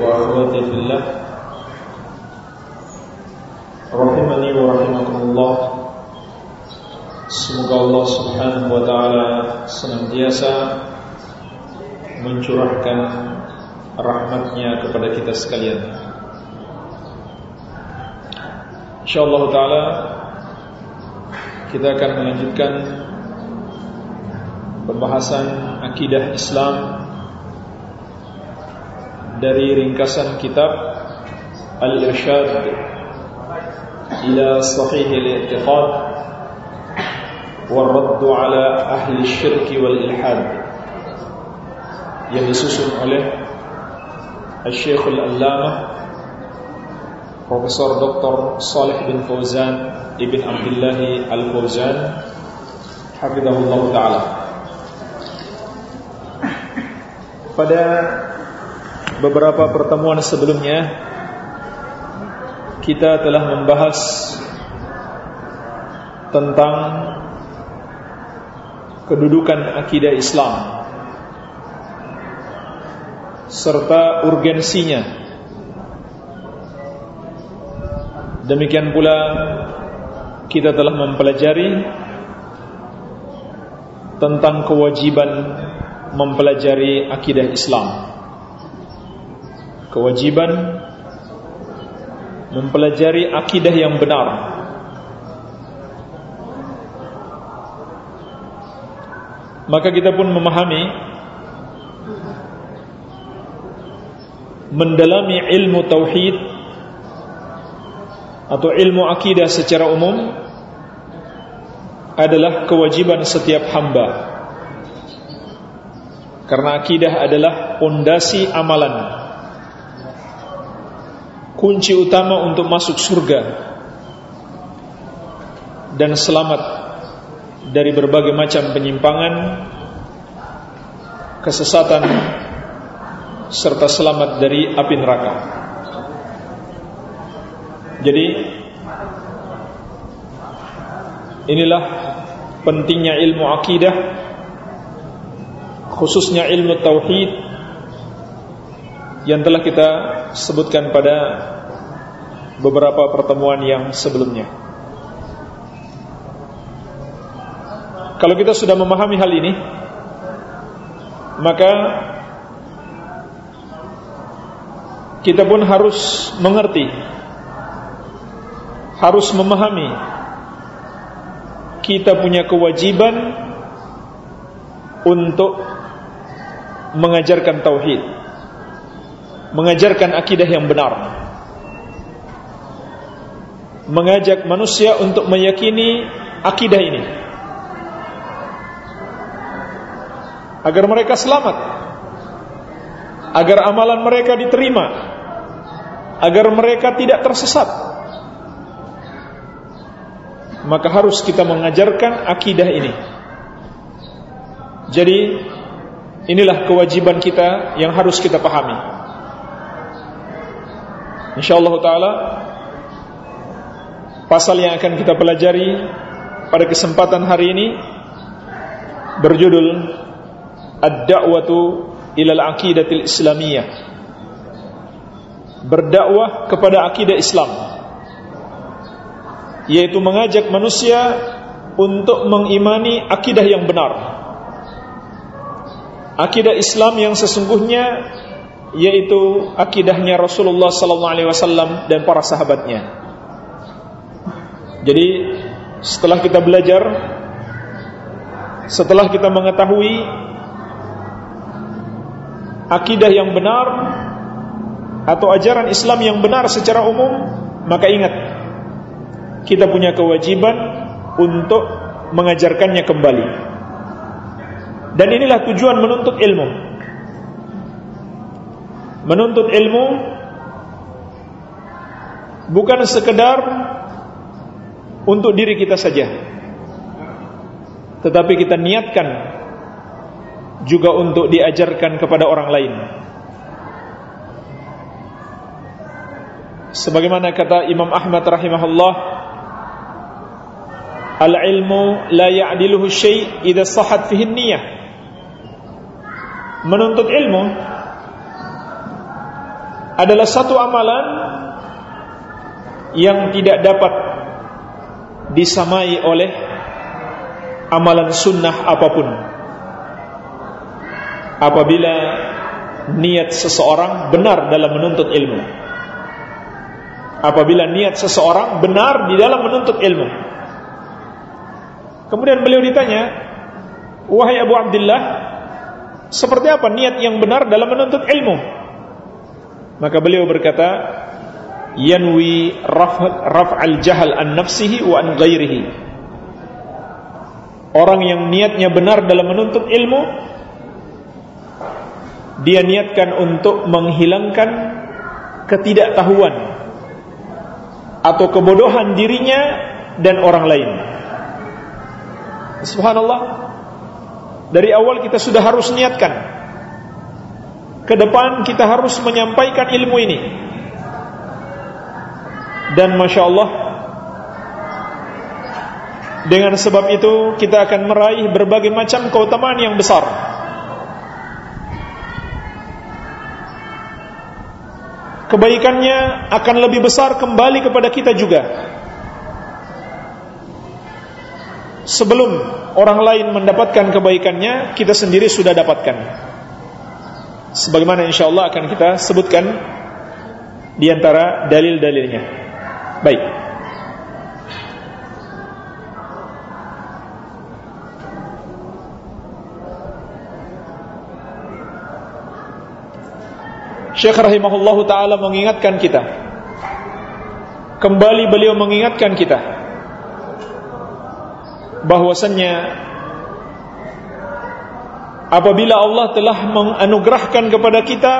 وأخواتي في الله Rahimani wa rahimakumullah Semoga Allah subhanahu wa ta'ala Senantiasa Mencurahkan Rahmatnya kepada kita sekalian InsyaAllah ta'ala Kita akan melanjutkan Pembahasan Akidah Islam Dari ringkasan kitab Al-Irshad إلى صحيح الاعتقاد والرد على أهل الشرك والإلحاد yang disusun oleh Syekh Al-Allamah Profesor Dr. Salih bin Fauzan Ibn Abdullah Al-Fauzan Hafizahullah Ta'ala Pada beberapa pertemuan sebelumnya kita telah membahas tentang kedudukan akidah Islam serta urgensinya. Demikian pula kita telah mempelajari tentang kewajiban mempelajari akidah Islam. Kewajiban mempelajari akidah yang benar. Maka kita pun memahami mendalami ilmu tauhid atau ilmu akidah secara umum adalah kewajiban setiap hamba. Karena akidah adalah pondasi amalan kunci utama untuk masuk surga dan selamat dari berbagai macam penyimpangan, kesesatan serta selamat dari api neraka. Jadi inilah pentingnya ilmu akidah khususnya ilmu tauhid yang telah kita sebutkan pada beberapa pertemuan yang sebelumnya. Kalau kita sudah memahami hal ini, maka kita pun harus mengerti, harus memahami kita punya kewajiban untuk mengajarkan tauhid, mengajarkan akidah yang benar. Mengajak manusia untuk meyakini akidah ini. Agar mereka selamat. Agar amalan mereka diterima. Agar mereka tidak tersesat. Maka harus kita mengajarkan akidah ini. Jadi inilah kewajiban kita yang harus kita pahami insyaallah taala Pasal yang akan kita pelajari pada kesempatan hari ini berjudul Ad-Da'watu ila al-Aqidatil Islamiyah. Berdakwah kepada akidah Islam. Yaitu mengajak manusia untuk mengimani akidah yang benar. Akidah Islam yang sesungguhnya yaitu akidahnya Rasulullah sallallahu alaihi wasallam dan para sahabatnya. Jadi setelah kita belajar Setelah kita mengetahui Akidah yang benar Atau ajaran Islam yang benar secara umum Maka ingat Kita punya kewajiban Untuk mengajarkannya kembali Dan inilah tujuan menuntut ilmu menuntut ilmu bukan sekedar untuk diri kita saja. Tetapi kita niatkan juga untuk diajarkan kepada orang lain. Sebagaimana kata Imam Ahmad rahimahullah al-ilmu la ya'diluhu syai' idza sahhat fihi niyyah menuntut ilmu adalah satu amalan yang tidak dapat disamai oleh amalan sunnah apa pun. Apabila niat seseorang benar dalam menuntut ilmu. Apabila niat seseorang benar di dalam menuntut ilmu. Kemudian beliau ditanya wahai Abu Abdullah seperti apa niat yang benar dalam menuntut ilmu maka beliau berkata yanwi raf'al jahal an nafsihi wa an ghairihi. Orang yang niatnya benar dalam menuntut ilmu dia niatkan untuk menghilangkan ketidaktahuan atau kebodohan dirinya dan orang lain. Subhanallah dari awal kita sudah harus niatkan ke depan kita harus menyampaikan ilmu ini. Dan Masya Allah Dengan sebab itu Kita akan meraih berbagai macam keutamaan yang besar. Kebaikannya akan lebih besar kembali kepada kita juga. Sebelum orang lain mendapatkan kebaikannya Kita sendiri sudah dapatkan Sebagaimana insya Allah akan kita sebutkan Di antara dalil-dalilnya Baik. Syekh rahimahullahu taala mengingatkan kita. Kembali beliau mengingatkan kita bahwasannya apabila Allah telah menganugerahkan kepada kita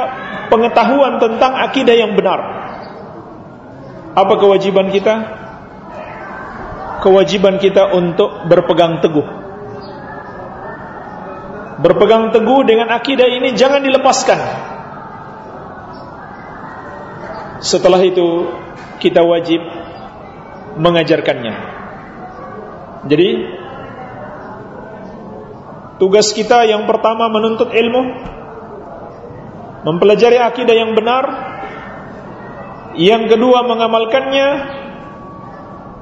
pengetahuan tentang akidah yang benar apa kewajiban kita? Kewajiban kita untuk berpegang teguh. Berpegang teguh dengan akidah ini jangan dilepaskan. Setelah itu kita wajib mengajarkannya. Jadi tugas kita yang pertama menuntut ilmu, mempelajari akidah yang benar, yang kedua mengamalkannya,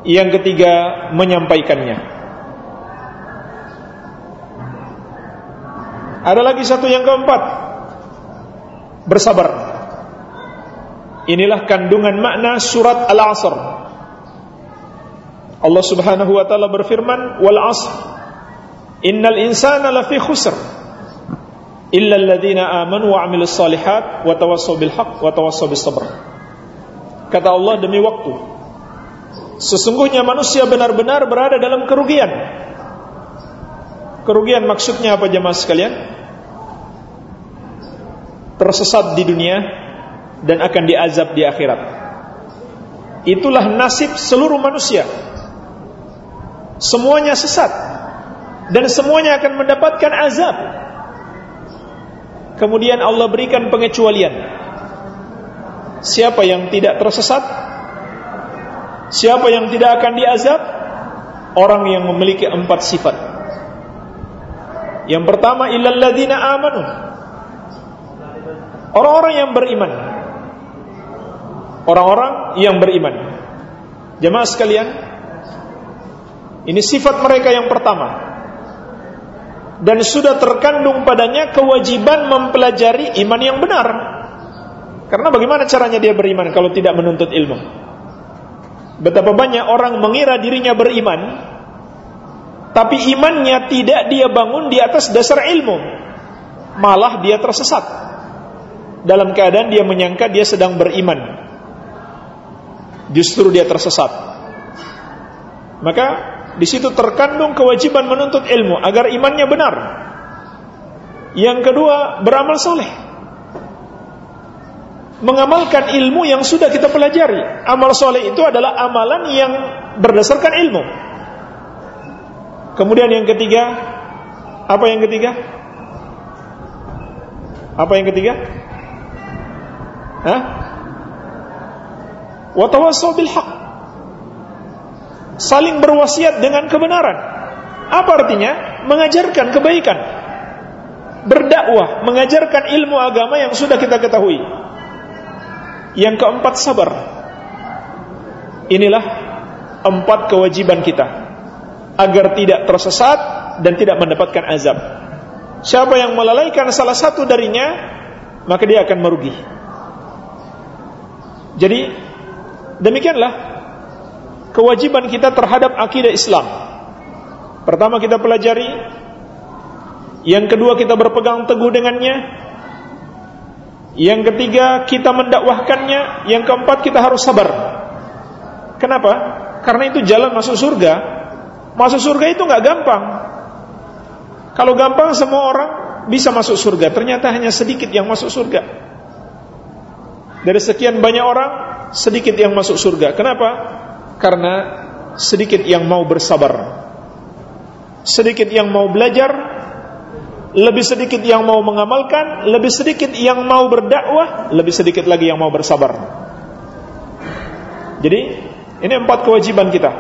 yang ketiga menyampaikannya. Ada lagi satu yang keempat, bersabar. Inilah kandungan makna surat Al-Asr. Allah Subhanahu wa taala berfirman, "Wal 'asr innal insana lafi khusr." illa alladhina amanu wa 'amilus solihat wa tawassaw bil haqq wa tawassaw bis sabr. Kata Allah demi waktu Sesungguhnya manusia benar-benar berada dalam kerugian Kerugian maksudnya apa jemaah sekalian? Tersesat di dunia Dan akan diazab di akhirat Itulah nasib seluruh manusia Semuanya sesat Dan semuanya akan mendapatkan azab Kemudian Allah berikan pengecualian Siapa yang tidak tersesat? Siapa yang tidak akan diazab? Orang yang memiliki empat sifat. Yang pertama illalladzina amanu. Orang-orang yang beriman. Orang-orang yang beriman. Jemaah sekalian, ini sifat mereka yang pertama. Dan sudah terkandung padanya kewajiban mempelajari iman yang benar. Karena bagaimana caranya dia beriman kalau tidak menuntut ilmu? Betapa banyak orang mengira dirinya beriman, tapi imannya tidak dia bangun di atas dasar ilmu. Malah dia tersesat. Dalam keadaan dia menyangka dia sedang beriman. Justru dia tersesat. Maka di situ terkandung kewajiban menuntut ilmu agar imannya benar. Yang kedua, beramal soleh mengamalkan ilmu yang sudah kita pelajari. Amal soleh itu adalah amalan yang berdasarkan ilmu. Kemudian yang ketiga, apa yang ketiga? Apa yang ketiga? Hah? Watawassaw bil. Saling berwasiat dengan kebenaran. Apa artinya? Mengajarkan kebaikan. Berdakwah, mengajarkan ilmu agama yang sudah kita ketahui. Yang keempat sabar. Inilah empat kewajiban kita agar tidak tersesat dan tidak mendapatkan azab. Siapa yang melalaikan salah satu darinya, maka dia akan merugi. Jadi demikianlah kewajiban kita terhadap akidah Islam. Pertama kita pelajari, yang kedua kita berpegang teguh dengannya, yang ketiga kita mendakwahkannya, yang keempat kita harus sabar. Kenapa? Karena itu jalan masuk surga. Masuk surga itu nggak gampang. Kalau gampang semua orang bisa masuk surga, ternyata hanya sedikit yang masuk surga. Dari sekian banyak orang, sedikit yang masuk surga. Kenapa? Karena sedikit yang mau bersabar. Sedikit yang mau belajar, lebih sedikit yang mau mengamalkan, lebih sedikit yang mau berdakwah, lebih sedikit lagi yang mau bersabar. Jadi, ini empat kewajiban kita.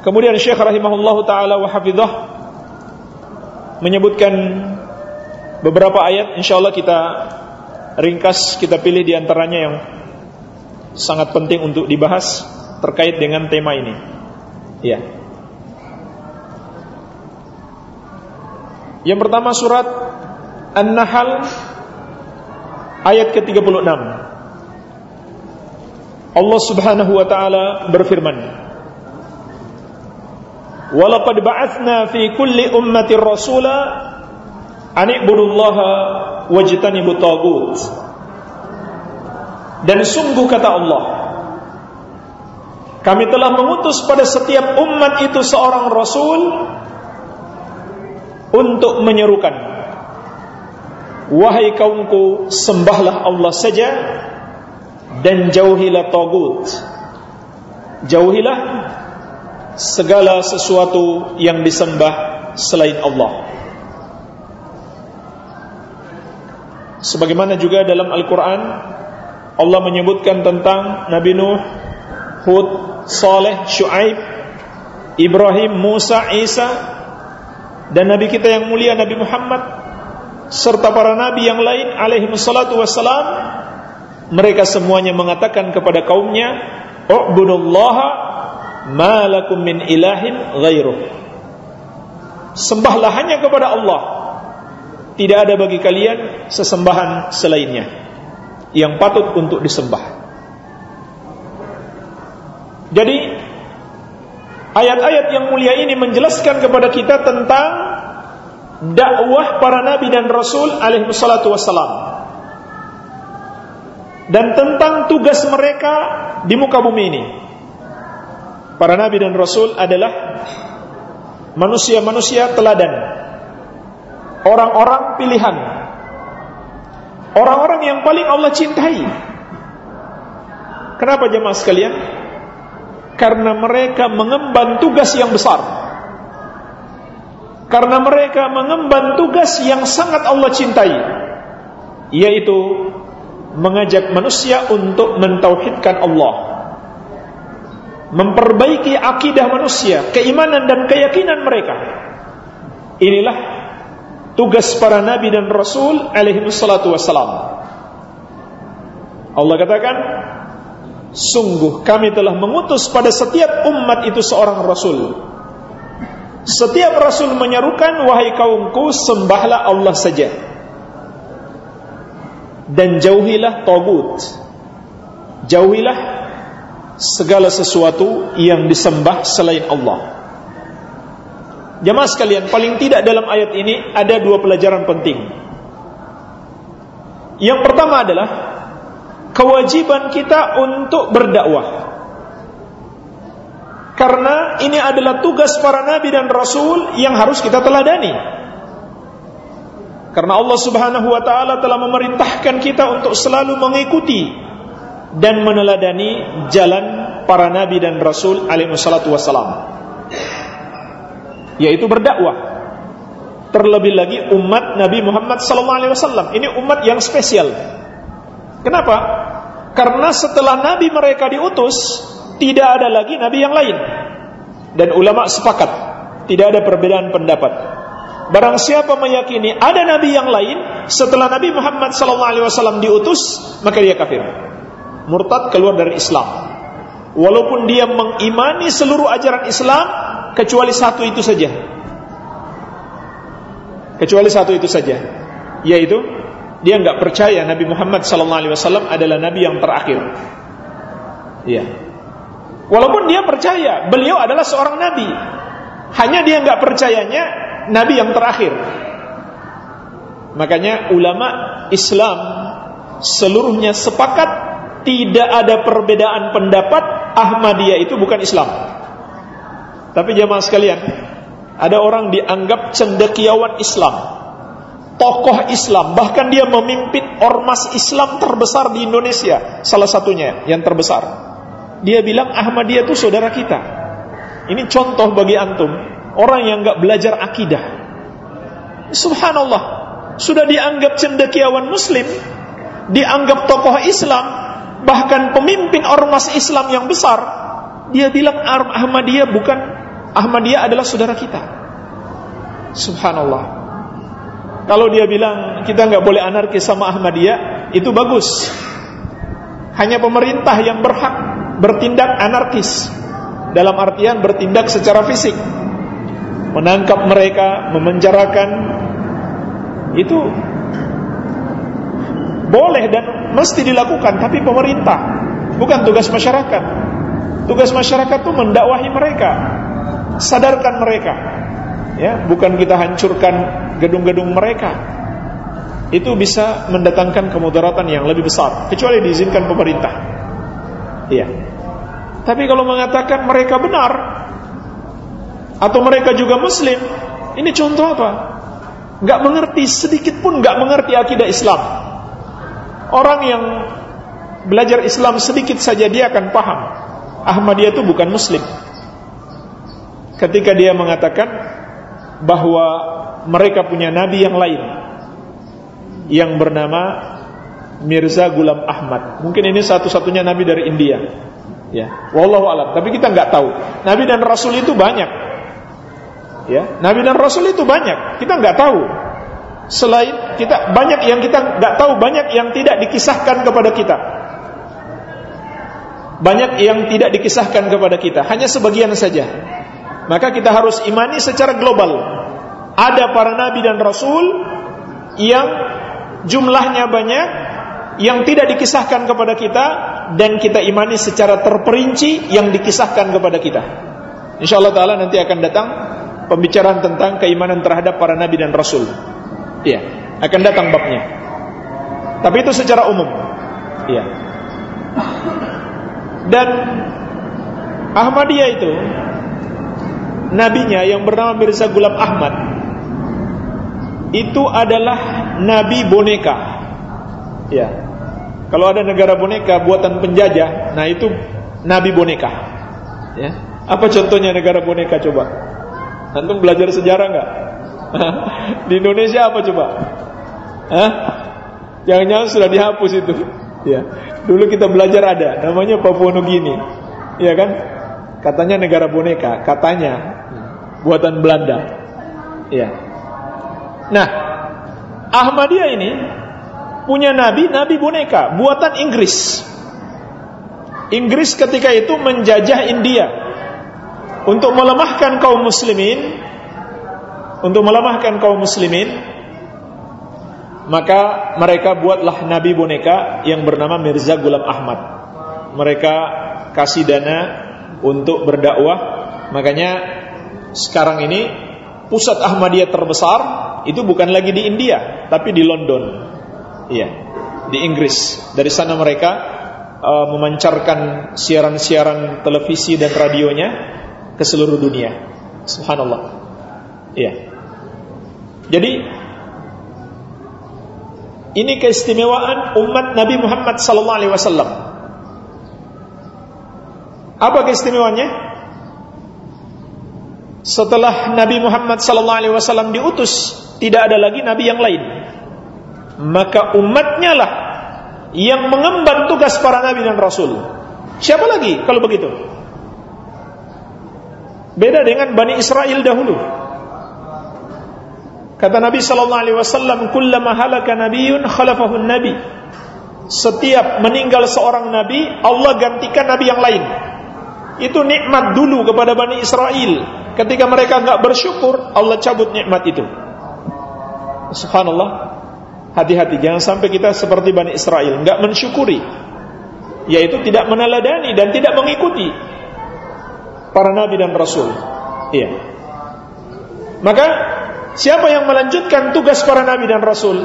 Kemudian Syekh rahimahullah taala wa hafizah menyebutkan beberapa ayat insyaallah kita ringkas kita pilih di antaranya yang sangat penting untuk dibahas terkait dengan tema ini. Ya. Yang pertama surat An-Nahl ayat ke-36. Allah Subhanahu wa taala berfirman, Walaqad ba'athna fi kulli ummati rasula an ibudullaha wajtanibu tagut. Dan sungguh kata Allah Kami telah mengutus pada setiap umat itu seorang rasul untuk menyerukan Wahai kaumku sembahlah Allah saja dan jauhilah tagut Jauhilah segala sesuatu yang disembah selain Allah. Sebagaimana juga dalam Al-Quran Allah menyebutkan tentang Nabi Nuh, Hud, Saleh, Shu'aib, Ibrahim, Musa, Isa dan Nabi kita yang mulia Nabi Muhammad serta para Nabi yang lain alaihi wassalatu wassalam mereka semuanya mengatakan kepada kaumnya U'budullaha malakum min ilahin ghairuh. Sembahlah hanya kepada Allah. Tidak ada bagi kalian sesembahan selainnya yang patut untuk disembah jadi ayat-ayat yang mulia ini menjelaskan kepada kita tentang dakwah para nabi dan rasul alaihi wassalatu wassalam dan tentang tugas mereka di muka bumi ini para nabi dan rasul adalah manusia-manusia teladan. Orang-orang pilihan. Orang-orang yang paling Allah cintai. Kenapa jemaah sekalian? Karena mereka mengemban tugas yang besar. Karena mereka mengemban tugas yang sangat Allah cintai, yaitu mengajak manusia untuk mentauhidkan Allah memperbaiki akidah manusia, keimanan dan keyakinan mereka. Inilah tugas para nabi dan rasul alaihi wassalatu wassalam. Allah katakan, sungguh kami telah mengutus pada setiap umat itu seorang rasul. Setiap rasul menyerukan wahai kaumku sembahlah Allah saja. Dan jauhilah tagut. Jauhilah segala sesuatu yang disembah selain Allah. Jemaah sekalian, paling tidak dalam ayat ini ada dua pelajaran penting. Yang pertama adalah kewajiban kita untuk berdakwah. Karena ini adalah tugas para nabi dan rasul yang harus kita teladani. Karena Allah Subhanahu wa taala telah memerintahkan kita untuk selalu mengikuti dan meneladani jalan para nabi dan rasul alaihi wassalam. Yaitu berdakwah. Terlebih lagi umat Nabi Muhammad wasallam. Ini umat yang spesial. Kenapa? Karena setelah nabi mereka diutus, tidak ada lagi nabi yang lain. Dan ulama sepakat, tidak ada perbedaan pendapat Barang siapa meyakini ada nabi yang lain setelah Nabi Muhammad SAW diutus, maka dia kafir. Murtad keluar dari Islam. Walaupun dia mengimani seluruh ajaran Islam kecuali satu itu saja. Kecuali satu itu saja, yaitu dia nggak percaya Nabi Muhammad SAW adalah nabi yang terakhir. Iya. Walaupun dia percaya beliau adalah seorang nabi, hanya dia nggak percayanya nabi yang terakhir. Makanya ulama Islam seluruhnya sepakat tidak ada perbedaan pendapat Ahmadiyah itu bukan Islam. Tapi jamaah sekalian, ada orang dianggap cendekiawan Islam, tokoh Islam, bahkan dia memimpin ormas Islam terbesar di Indonesia, salah satunya yang terbesar. Dia bilang Ahmadiyah itu saudara kita. Ini contoh bagi antum Orang yang nggak belajar akidah. Subhanallah, sudah dianggap cendekiawan muslim, dianggap tokoh Islam, bahkan pemimpin ormas Islam yang besar, dia bilang Ahmadiyah bukan Ahmadiyah adalah saudara kita. Subhanallah. Kalau dia bilang kita nggak boleh anarkis sama Ahmadiyah, itu bagus. Hanya pemerintah yang berhak bertindak anarkis dalam artian bertindak secara fisik menangkap mereka, memenjarakan itu boleh dan mesti dilakukan tapi pemerintah bukan tugas masyarakat. Tugas masyarakat itu mendakwahi mereka sadarkan mereka. Ya bukan kita hancurkan gedung-gedung mereka. Itu bisa mendatangkan kemudaratan yang lebih besar kecuali diizinkan pemerintah. Iya. Tapi kalau mengatakan mereka benar atau mereka juga muslim ini contoh apa? Gak mengerti sedikit pun gak mengerti akidah Islam orang yang belajar Islam sedikit saja dia akan paham Ahmadiyah itu bukan muslim ketika dia mengatakan bahwa mereka punya nabi yang lain yang bernama Mirza Gulam Ahmad. Mungkin ini satu-satunya nabi dari India. Ya, wallahu alam. Tapi kita nggak tahu. Nabi dan rasul itu banyak. Ya, Nabi dan Rasul itu banyak. Kita nggak tahu. Selain kita banyak yang kita nggak tahu, banyak yang tidak dikisahkan kepada kita. Banyak yang tidak dikisahkan kepada kita, hanya sebagian saja. Maka kita harus imani secara global. Ada para nabi dan rasul yang jumlahnya banyak yang tidak dikisahkan kepada kita dan kita imani secara terperinci yang dikisahkan kepada kita. Insyaallah taala nanti akan datang pembicaraan tentang keimanan terhadap para nabi dan rasul. Iya, akan datang babnya. Tapi itu secara umum. Iya. Dan Ahmadiyah itu nabinya yang bernama Mirza Gulam Ahmad itu adalah nabi boneka. Ya. Kalau ada negara boneka buatan penjajah, nah itu nabi boneka. Ya. Apa contohnya negara boneka coba? Antum belajar sejarah nggak? Di Indonesia apa coba? Hah? Jangan-jangan sudah dihapus itu. Ya. Dulu kita belajar ada, namanya Papua Nugini. Iya kan? Katanya negara boneka, katanya buatan Belanda. Iya. Nah, Ahmadiyah ini punya nabi, nabi boneka, buatan Inggris. Inggris ketika itu menjajah India untuk melemahkan kaum muslimin untuk melemahkan kaum muslimin maka mereka buatlah nabi boneka yang bernama Mirza Gulam Ahmad mereka kasih dana untuk berdakwah makanya sekarang ini pusat Ahmadiyah terbesar itu bukan lagi di India tapi di London iya di Inggris dari sana mereka uh, memancarkan siaran-siaran televisi dan radionya ke seluruh dunia. Subhanallah. Iya. Jadi Ini keistimewaan umat Nabi Muhammad sallallahu alaihi wasallam. Apa keistimewaannya? Setelah Nabi Muhammad sallallahu alaihi wasallam diutus, tidak ada lagi nabi yang lain. Maka umatnya lah yang mengemban tugas para nabi dan rasul. Siapa lagi kalau begitu? Beda dengan Bani Israel dahulu. Kata Nabi sallallahu alaihi wasallam, "Kullama halaka nabiyyun khalafahu nabi." Setiap meninggal seorang nabi, Allah gantikan nabi yang lain. Itu nikmat dulu kepada Bani Israel. Ketika mereka enggak bersyukur, Allah cabut nikmat itu. Subhanallah. Hati-hati jangan sampai kita seperti Bani Israel, enggak mensyukuri. Yaitu tidak meneladani dan tidak mengikuti para nabi dan rasul. Iya. Maka Siapa yang melanjutkan tugas para nabi dan rasul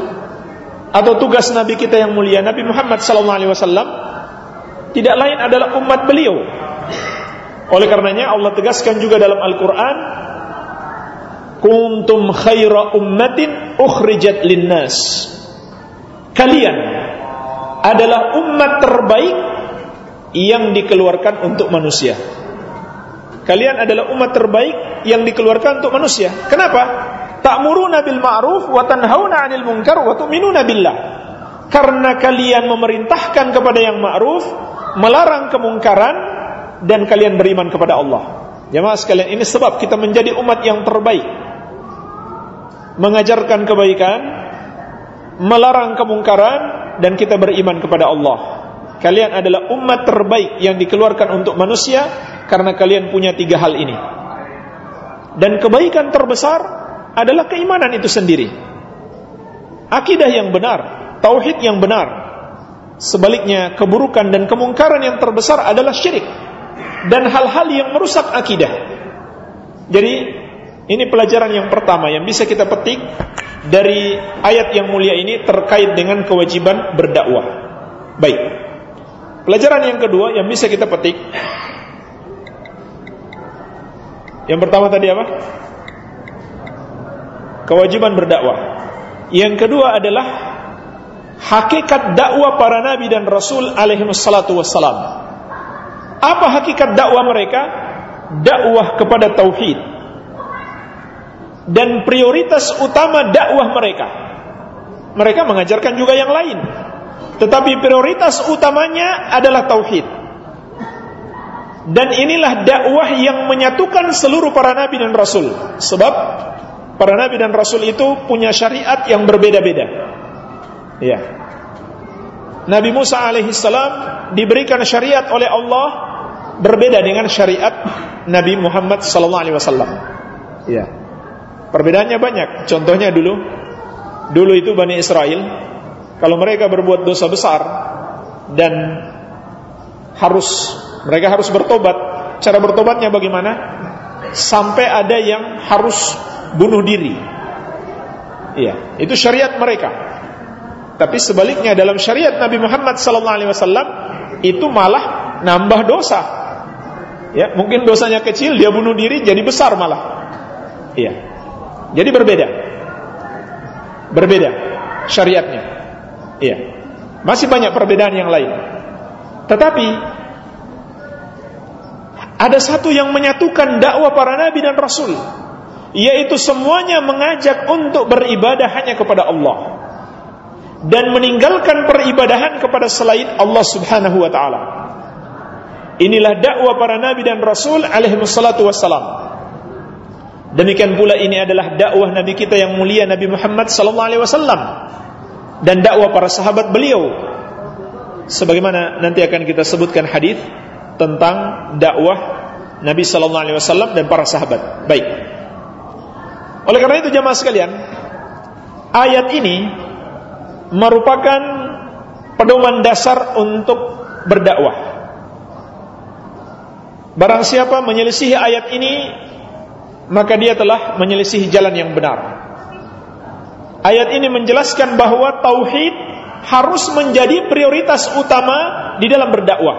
atau tugas nabi kita yang mulia Nabi Muhammad sallallahu alaihi wasallam tidak lain adalah umat beliau. Oleh karenanya Allah tegaskan juga dalam Al-Qur'an kuntum khaira ummatin ukhrijat linnas. Kalian adalah umat terbaik yang dikeluarkan untuk manusia. Kalian adalah umat terbaik yang dikeluarkan untuk manusia. Kenapa? Ta'muruna bil ma'ruf wa tanhauna 'anil munkar wa tu'minuna billah. Karena kalian memerintahkan kepada yang ma'ruf, melarang kemungkaran dan kalian beriman kepada Allah. Jemaah sekalian, ini sebab kita menjadi umat yang terbaik. Mengajarkan kebaikan, melarang kemungkaran dan kita beriman kepada Allah. Kalian adalah umat terbaik yang dikeluarkan untuk manusia karena kalian punya tiga hal ini. Dan kebaikan terbesar adalah keimanan itu sendiri. Akidah yang benar, tauhid yang benar. Sebaliknya, keburukan dan kemungkaran yang terbesar adalah syirik dan hal-hal yang merusak akidah. Jadi, ini pelajaran yang pertama yang bisa kita petik dari ayat yang mulia ini terkait dengan kewajiban berdakwah. Baik. Pelajaran yang kedua yang bisa kita petik Yang pertama tadi apa? Kewajiban berdakwah. Yang kedua adalah hakikat dakwah para nabi dan rasul alaihi wassalatu wassalam. Apa hakikat dakwah mereka? Dakwah kepada tauhid. Dan prioritas utama dakwah mereka. Mereka mengajarkan juga yang lain. Tetapi prioritas utamanya adalah tauhid. Dan inilah dakwah yang menyatukan seluruh para nabi dan rasul. Sebab para nabi dan rasul itu punya syariat yang berbeda-beda. Ya. Nabi Musa alaihissalam diberikan syariat oleh Allah berbeda dengan syariat Nabi Muhammad sallallahu alaihi wasallam. Ya. Perbedaannya banyak. Contohnya dulu dulu itu Bani Israel kalau mereka berbuat dosa besar dan harus mereka harus bertobat. Cara bertobatnya bagaimana? Sampai ada yang harus bunuh diri. Iya, itu syariat mereka. Tapi sebaliknya dalam syariat Nabi Muhammad sallallahu alaihi wasallam itu malah nambah dosa. Ya, mungkin dosanya kecil dia bunuh diri jadi besar malah. Iya. Jadi berbeda. Berbeda syariatnya. Iya. Masih banyak perbedaan yang lain. Tetapi ada satu yang menyatukan dakwah para nabi dan rasul yaitu semuanya mengajak untuk beribadah hanya kepada Allah dan meninggalkan peribadahan kepada selain Allah Subhanahu wa taala. Inilah dakwah para nabi dan rasul alaihi wassalatu wassalam. Demikian pula ini adalah dakwah nabi kita yang mulia Nabi Muhammad sallallahu alaihi wasallam dan dakwah para sahabat beliau. Sebagaimana nanti akan kita sebutkan hadis tentang dakwah Nabi sallallahu alaihi wasallam dan para sahabat. Baik. Oleh karena itu jemaah sekalian, ayat ini merupakan pedoman dasar untuk berdakwah. Barang siapa menyelisihi ayat ini, maka dia telah menyelisihi jalan yang benar. Ayat ini menjelaskan bahwa tauhid harus menjadi prioritas utama di dalam berdakwah.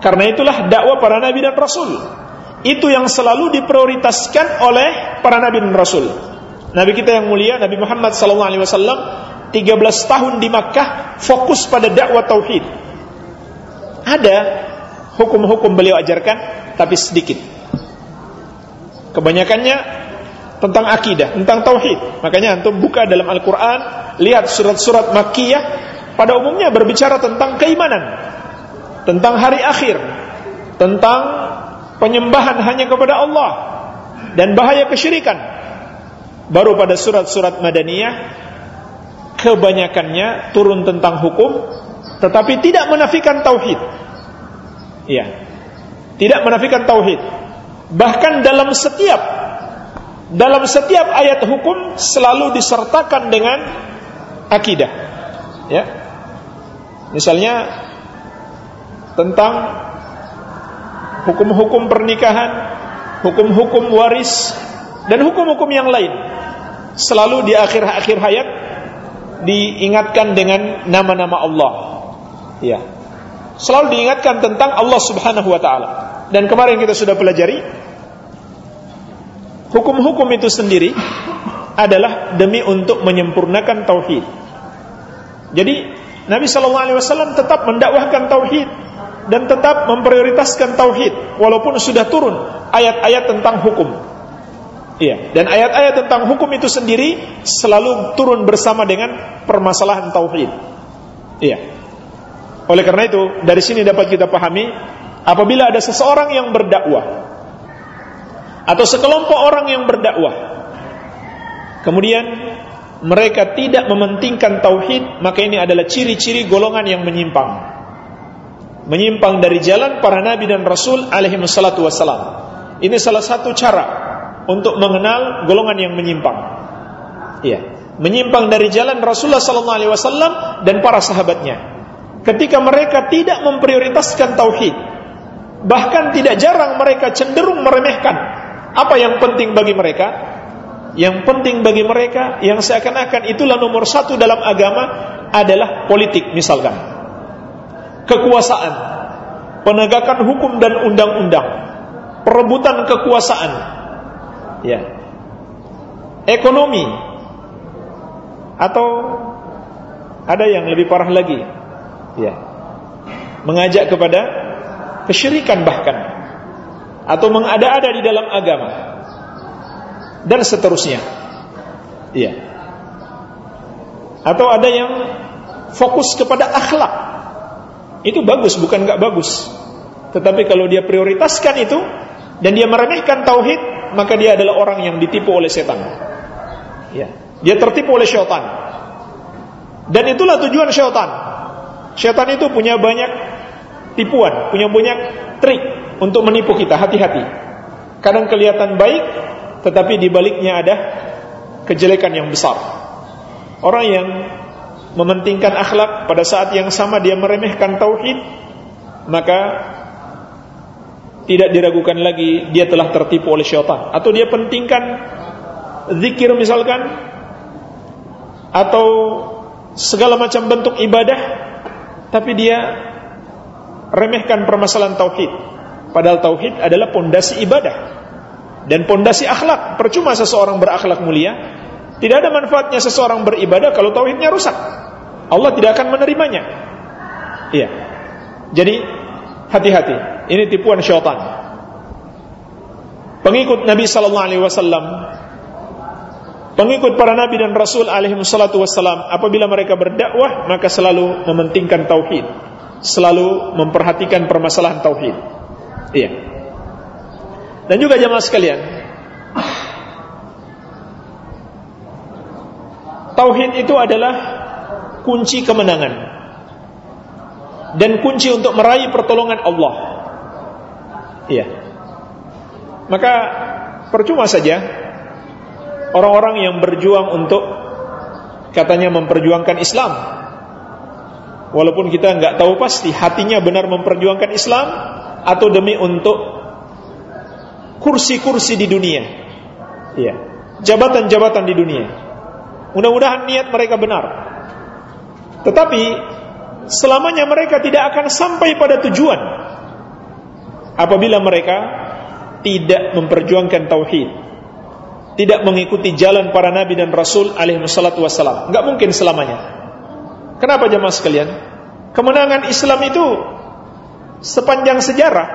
Karena itulah dakwah para nabi dan rasul itu yang selalu diprioritaskan oleh para nabi dan rasul. Nabi kita yang mulia Nabi Muhammad sallallahu alaihi wasallam 13 tahun di Makkah fokus pada dakwah tauhid. Ada hukum-hukum beliau ajarkan tapi sedikit. Kebanyakannya tentang akidah, tentang tauhid. Makanya antum buka dalam Al-Qur'an, lihat surat-surat Makkiyah pada umumnya berbicara tentang keimanan, tentang hari akhir, tentang penyembahan hanya kepada Allah dan bahaya kesyirikan. Baru pada surat-surat Madaniyah kebanyakannya turun tentang hukum tetapi tidak menafikan tauhid. Iya. Tidak menafikan tauhid. Bahkan dalam setiap dalam setiap ayat hukum selalu disertakan dengan akidah. Ya. Misalnya tentang hukum-hukum pernikahan, hukum-hukum waris dan hukum-hukum yang lain. Selalu di akhir-akhir hayat diingatkan dengan nama-nama Allah. Ya. Selalu diingatkan tentang Allah Subhanahu wa taala. Dan kemarin kita sudah pelajari hukum-hukum itu sendiri adalah demi untuk menyempurnakan tauhid. Jadi Nabi sallallahu alaihi wasallam tetap mendakwahkan tauhid dan tetap memprioritaskan tauhid walaupun sudah turun ayat-ayat tentang hukum. Iya, dan ayat-ayat tentang hukum itu sendiri selalu turun bersama dengan permasalahan tauhid. Iya. Oleh karena itu, dari sini dapat kita pahami apabila ada seseorang yang berdakwah atau sekelompok orang yang berdakwah kemudian mereka tidak mementingkan tauhid, maka ini adalah ciri-ciri golongan yang menyimpang. Menyimpang dari jalan para nabi dan rasul alaihi wassalatu wassalam. Ini salah satu cara untuk mengenal golongan yang menyimpang. Iya, menyimpang dari jalan Rasulullah sallallahu alaihi wasallam dan para sahabatnya. Ketika mereka tidak memprioritaskan tauhid, bahkan tidak jarang mereka cenderung meremehkan apa yang penting bagi mereka. Yang penting bagi mereka yang seakan-akan itulah nomor satu dalam agama adalah politik misalkan. Kekuasaan, penegakan hukum dan undang-undang, perebutan kekuasaan, ya ekonomi atau ada yang lebih parah lagi ya mengajak kepada kesyirikan bahkan atau mengada-ada di dalam agama dan seterusnya ya atau ada yang fokus kepada akhlak itu bagus bukan nggak bagus tetapi kalau dia prioritaskan itu dan dia meremehkan tauhid maka dia adalah orang yang ditipu oleh setan. Ya, dia tertipu oleh syaitan. Dan itulah tujuan syaitan. Syaitan itu punya banyak tipuan, punya banyak trik untuk menipu kita. Hati-hati. Kadang kelihatan baik, tetapi di baliknya ada kejelekan yang besar. Orang yang mementingkan akhlak pada saat yang sama dia meremehkan tauhid, maka tidak diragukan lagi dia telah tertipu oleh syaitan. Atau dia pentingkan zikir misalkan atau segala macam bentuk ibadah tapi dia remehkan permasalahan tauhid. Padahal tauhid adalah pondasi ibadah dan pondasi akhlak. Percuma seseorang berakhlak mulia tidak ada manfaatnya seseorang beribadah kalau tauhidnya rusak Allah tidak akan menerimanya iya jadi hati-hati ini tipuan syaitan. Pengikut Nabi sallallahu alaihi wasallam Pengikut para nabi dan rasul alaihi wassalatu wassalam apabila mereka berdakwah maka selalu mementingkan tauhid, selalu memperhatikan permasalahan tauhid. Iya. Dan juga jemaah sekalian, tauhid itu adalah kunci kemenangan dan kunci untuk meraih pertolongan Allah. Iya. Maka percuma saja orang-orang yang berjuang untuk katanya memperjuangkan Islam. Walaupun kita nggak tahu pasti hatinya benar memperjuangkan Islam atau demi untuk kursi-kursi di dunia. Iya. Jabatan-jabatan di dunia. Mudah-mudahan niat mereka benar. Tetapi selamanya mereka tidak akan sampai pada tujuan apabila mereka tidak memperjuangkan tauhid. tidak mengikuti jalan para nabi dan rasul alaihi wassalam. Enggak mungkin selamanya. Kenapa jemaah sekalian? Kemenangan Islam itu sepanjang sejarah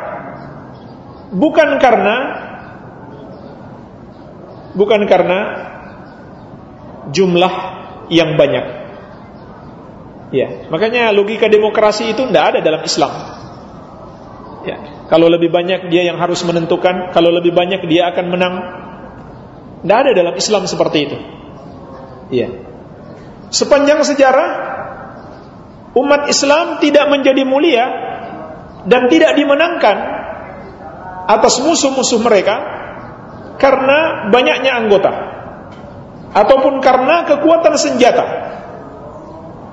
bukan karena bukan karena jumlah yang banyak. Ya, makanya logika demokrasi itu tidak ada dalam Islam. Ya, kalau lebih banyak dia yang harus menentukan, kalau lebih banyak dia akan menang. Tidak ada dalam Islam seperti itu. Ya. Sepanjang sejarah umat Islam tidak menjadi mulia dan tidak dimenangkan atas musuh-musuh mereka karena banyaknya anggota ataupun karena kekuatan senjata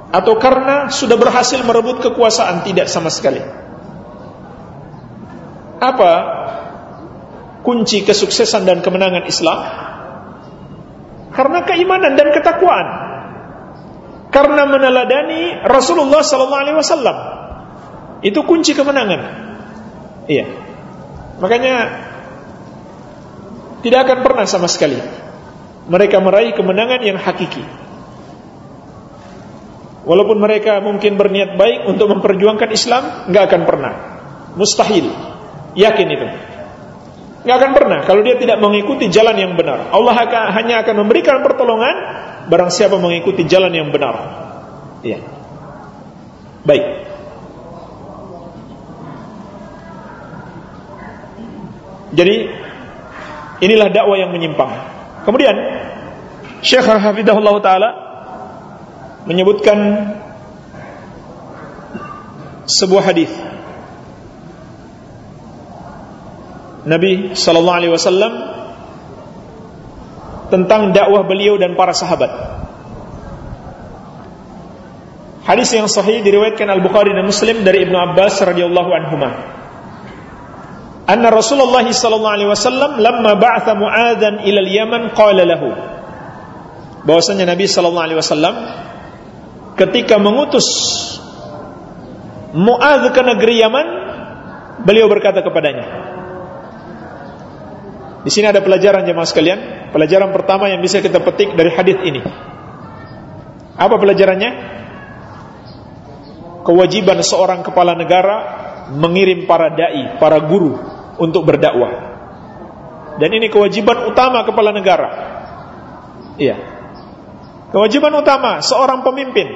atau karena sudah berhasil merebut kekuasaan tidak sama sekali. Apa kunci kesuksesan dan kemenangan Islam? Karena keimanan dan ketakwaan. Karena meneladani Rasulullah sallallahu alaihi wasallam. Itu kunci kemenangan. Iya. Makanya tidak akan pernah sama sekali mereka meraih kemenangan yang hakiki. Walaupun mereka mungkin berniat baik untuk memperjuangkan Islam, nggak akan pernah. Mustahil. Yakin itu. Nggak akan pernah kalau dia tidak mengikuti jalan yang benar. Allah hanya akan memberikan pertolongan barang siapa mengikuti jalan yang benar. Iya. Baik. Jadi inilah dakwah yang menyimpang. Kemudian Syekh Hafidahullah Ta'ala menyebutkan sebuah hadis Nabi sallallahu alaihi wasallam tentang dakwah beliau dan para sahabat. Hadis yang sahih diriwayatkan Al-Bukhari dan Muslim dari Ibnu Abbas radhiyallahu anhuma. Anna Rasulullah sallallahu alaihi wasallam lamma ba'atha Mu'adzan ila al-Yaman qala lahu bahwasanya Nabi sallallahu alaihi wasallam ketika mengutus Mu'adz ke negeri Yaman beliau berkata kepadanya di sini ada pelajaran jemaah sekalian. Pelajaran pertama yang bisa kita petik dari hadis ini. Apa pelajarannya? Kewajiban seorang kepala negara mengirim para dai, para guru untuk berdakwah. Dan ini kewajiban utama kepala negara. Iya. Kewajiban utama seorang pemimpin.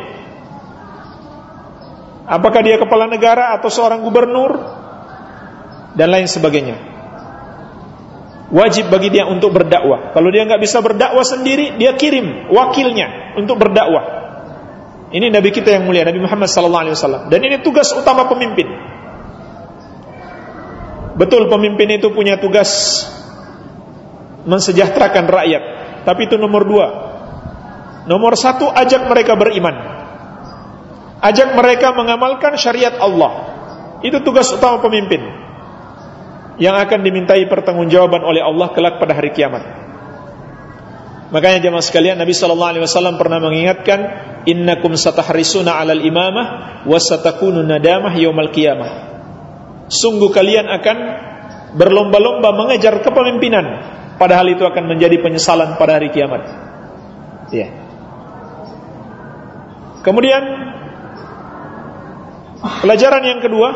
Apakah dia kepala negara atau seorang gubernur dan lain sebagainya wajib bagi dia untuk berdakwah. Kalau dia nggak bisa berdakwah sendiri, dia kirim wakilnya untuk berdakwah. Ini Nabi kita yang mulia, Nabi Muhammad SAW. Dan ini tugas utama pemimpin. Betul pemimpin itu punya tugas mensejahterakan rakyat, tapi itu nomor dua. Nomor satu, ajak mereka beriman. Ajak mereka mengamalkan syariat Allah. Itu tugas utama pemimpin yang akan dimintai pertanggungjawaban oleh Allah kelak pada hari kiamat. Makanya jemaah sekalian Nabi sallallahu alaihi wasallam pernah mengingatkan innakum satahrisuna 'alal imamah wa satakunu nadamah yaumal qiyamah. Sungguh kalian akan berlomba-lomba mengejar kepemimpinan padahal itu akan menjadi penyesalan pada hari kiamat. Ya. Kemudian pelajaran yang kedua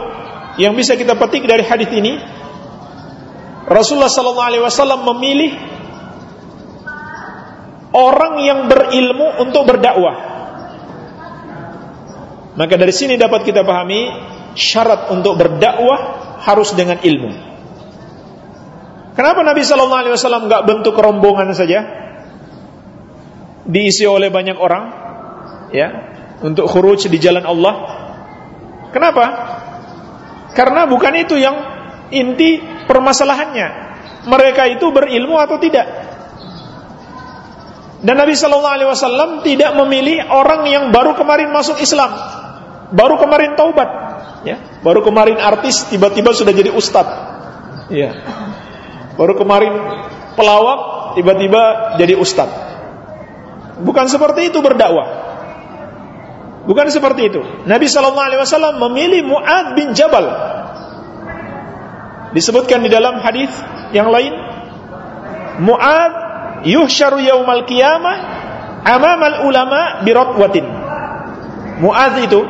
yang bisa kita petik dari hadis ini Rasulullah sallallahu alaihi wasallam memilih orang yang berilmu untuk berdakwah. Maka dari sini dapat kita pahami syarat untuk berdakwah harus dengan ilmu. Kenapa Nabi sallallahu alaihi wasallam enggak bentuk rombongan saja? Diisi oleh banyak orang ya, untuk khuruj di jalan Allah. Kenapa? Karena bukan itu yang inti permasalahannya. Mereka itu berilmu atau tidak? Dan Nabi Shallallahu Alaihi Wasallam tidak memilih orang yang baru kemarin masuk Islam, baru kemarin taubat, ya, baru kemarin artis tiba-tiba sudah jadi ustad, ya, baru kemarin pelawak tiba-tiba jadi ustad. Bukan seperti itu berdakwah. Bukan seperti itu. Nabi Shallallahu Alaihi Wasallam memilih Muad bin Jabal Disebutkan di dalam hadis yang lain, Muad yuhsyaru yaumal qiyamah amamal ulama biratwatin. Muaz itu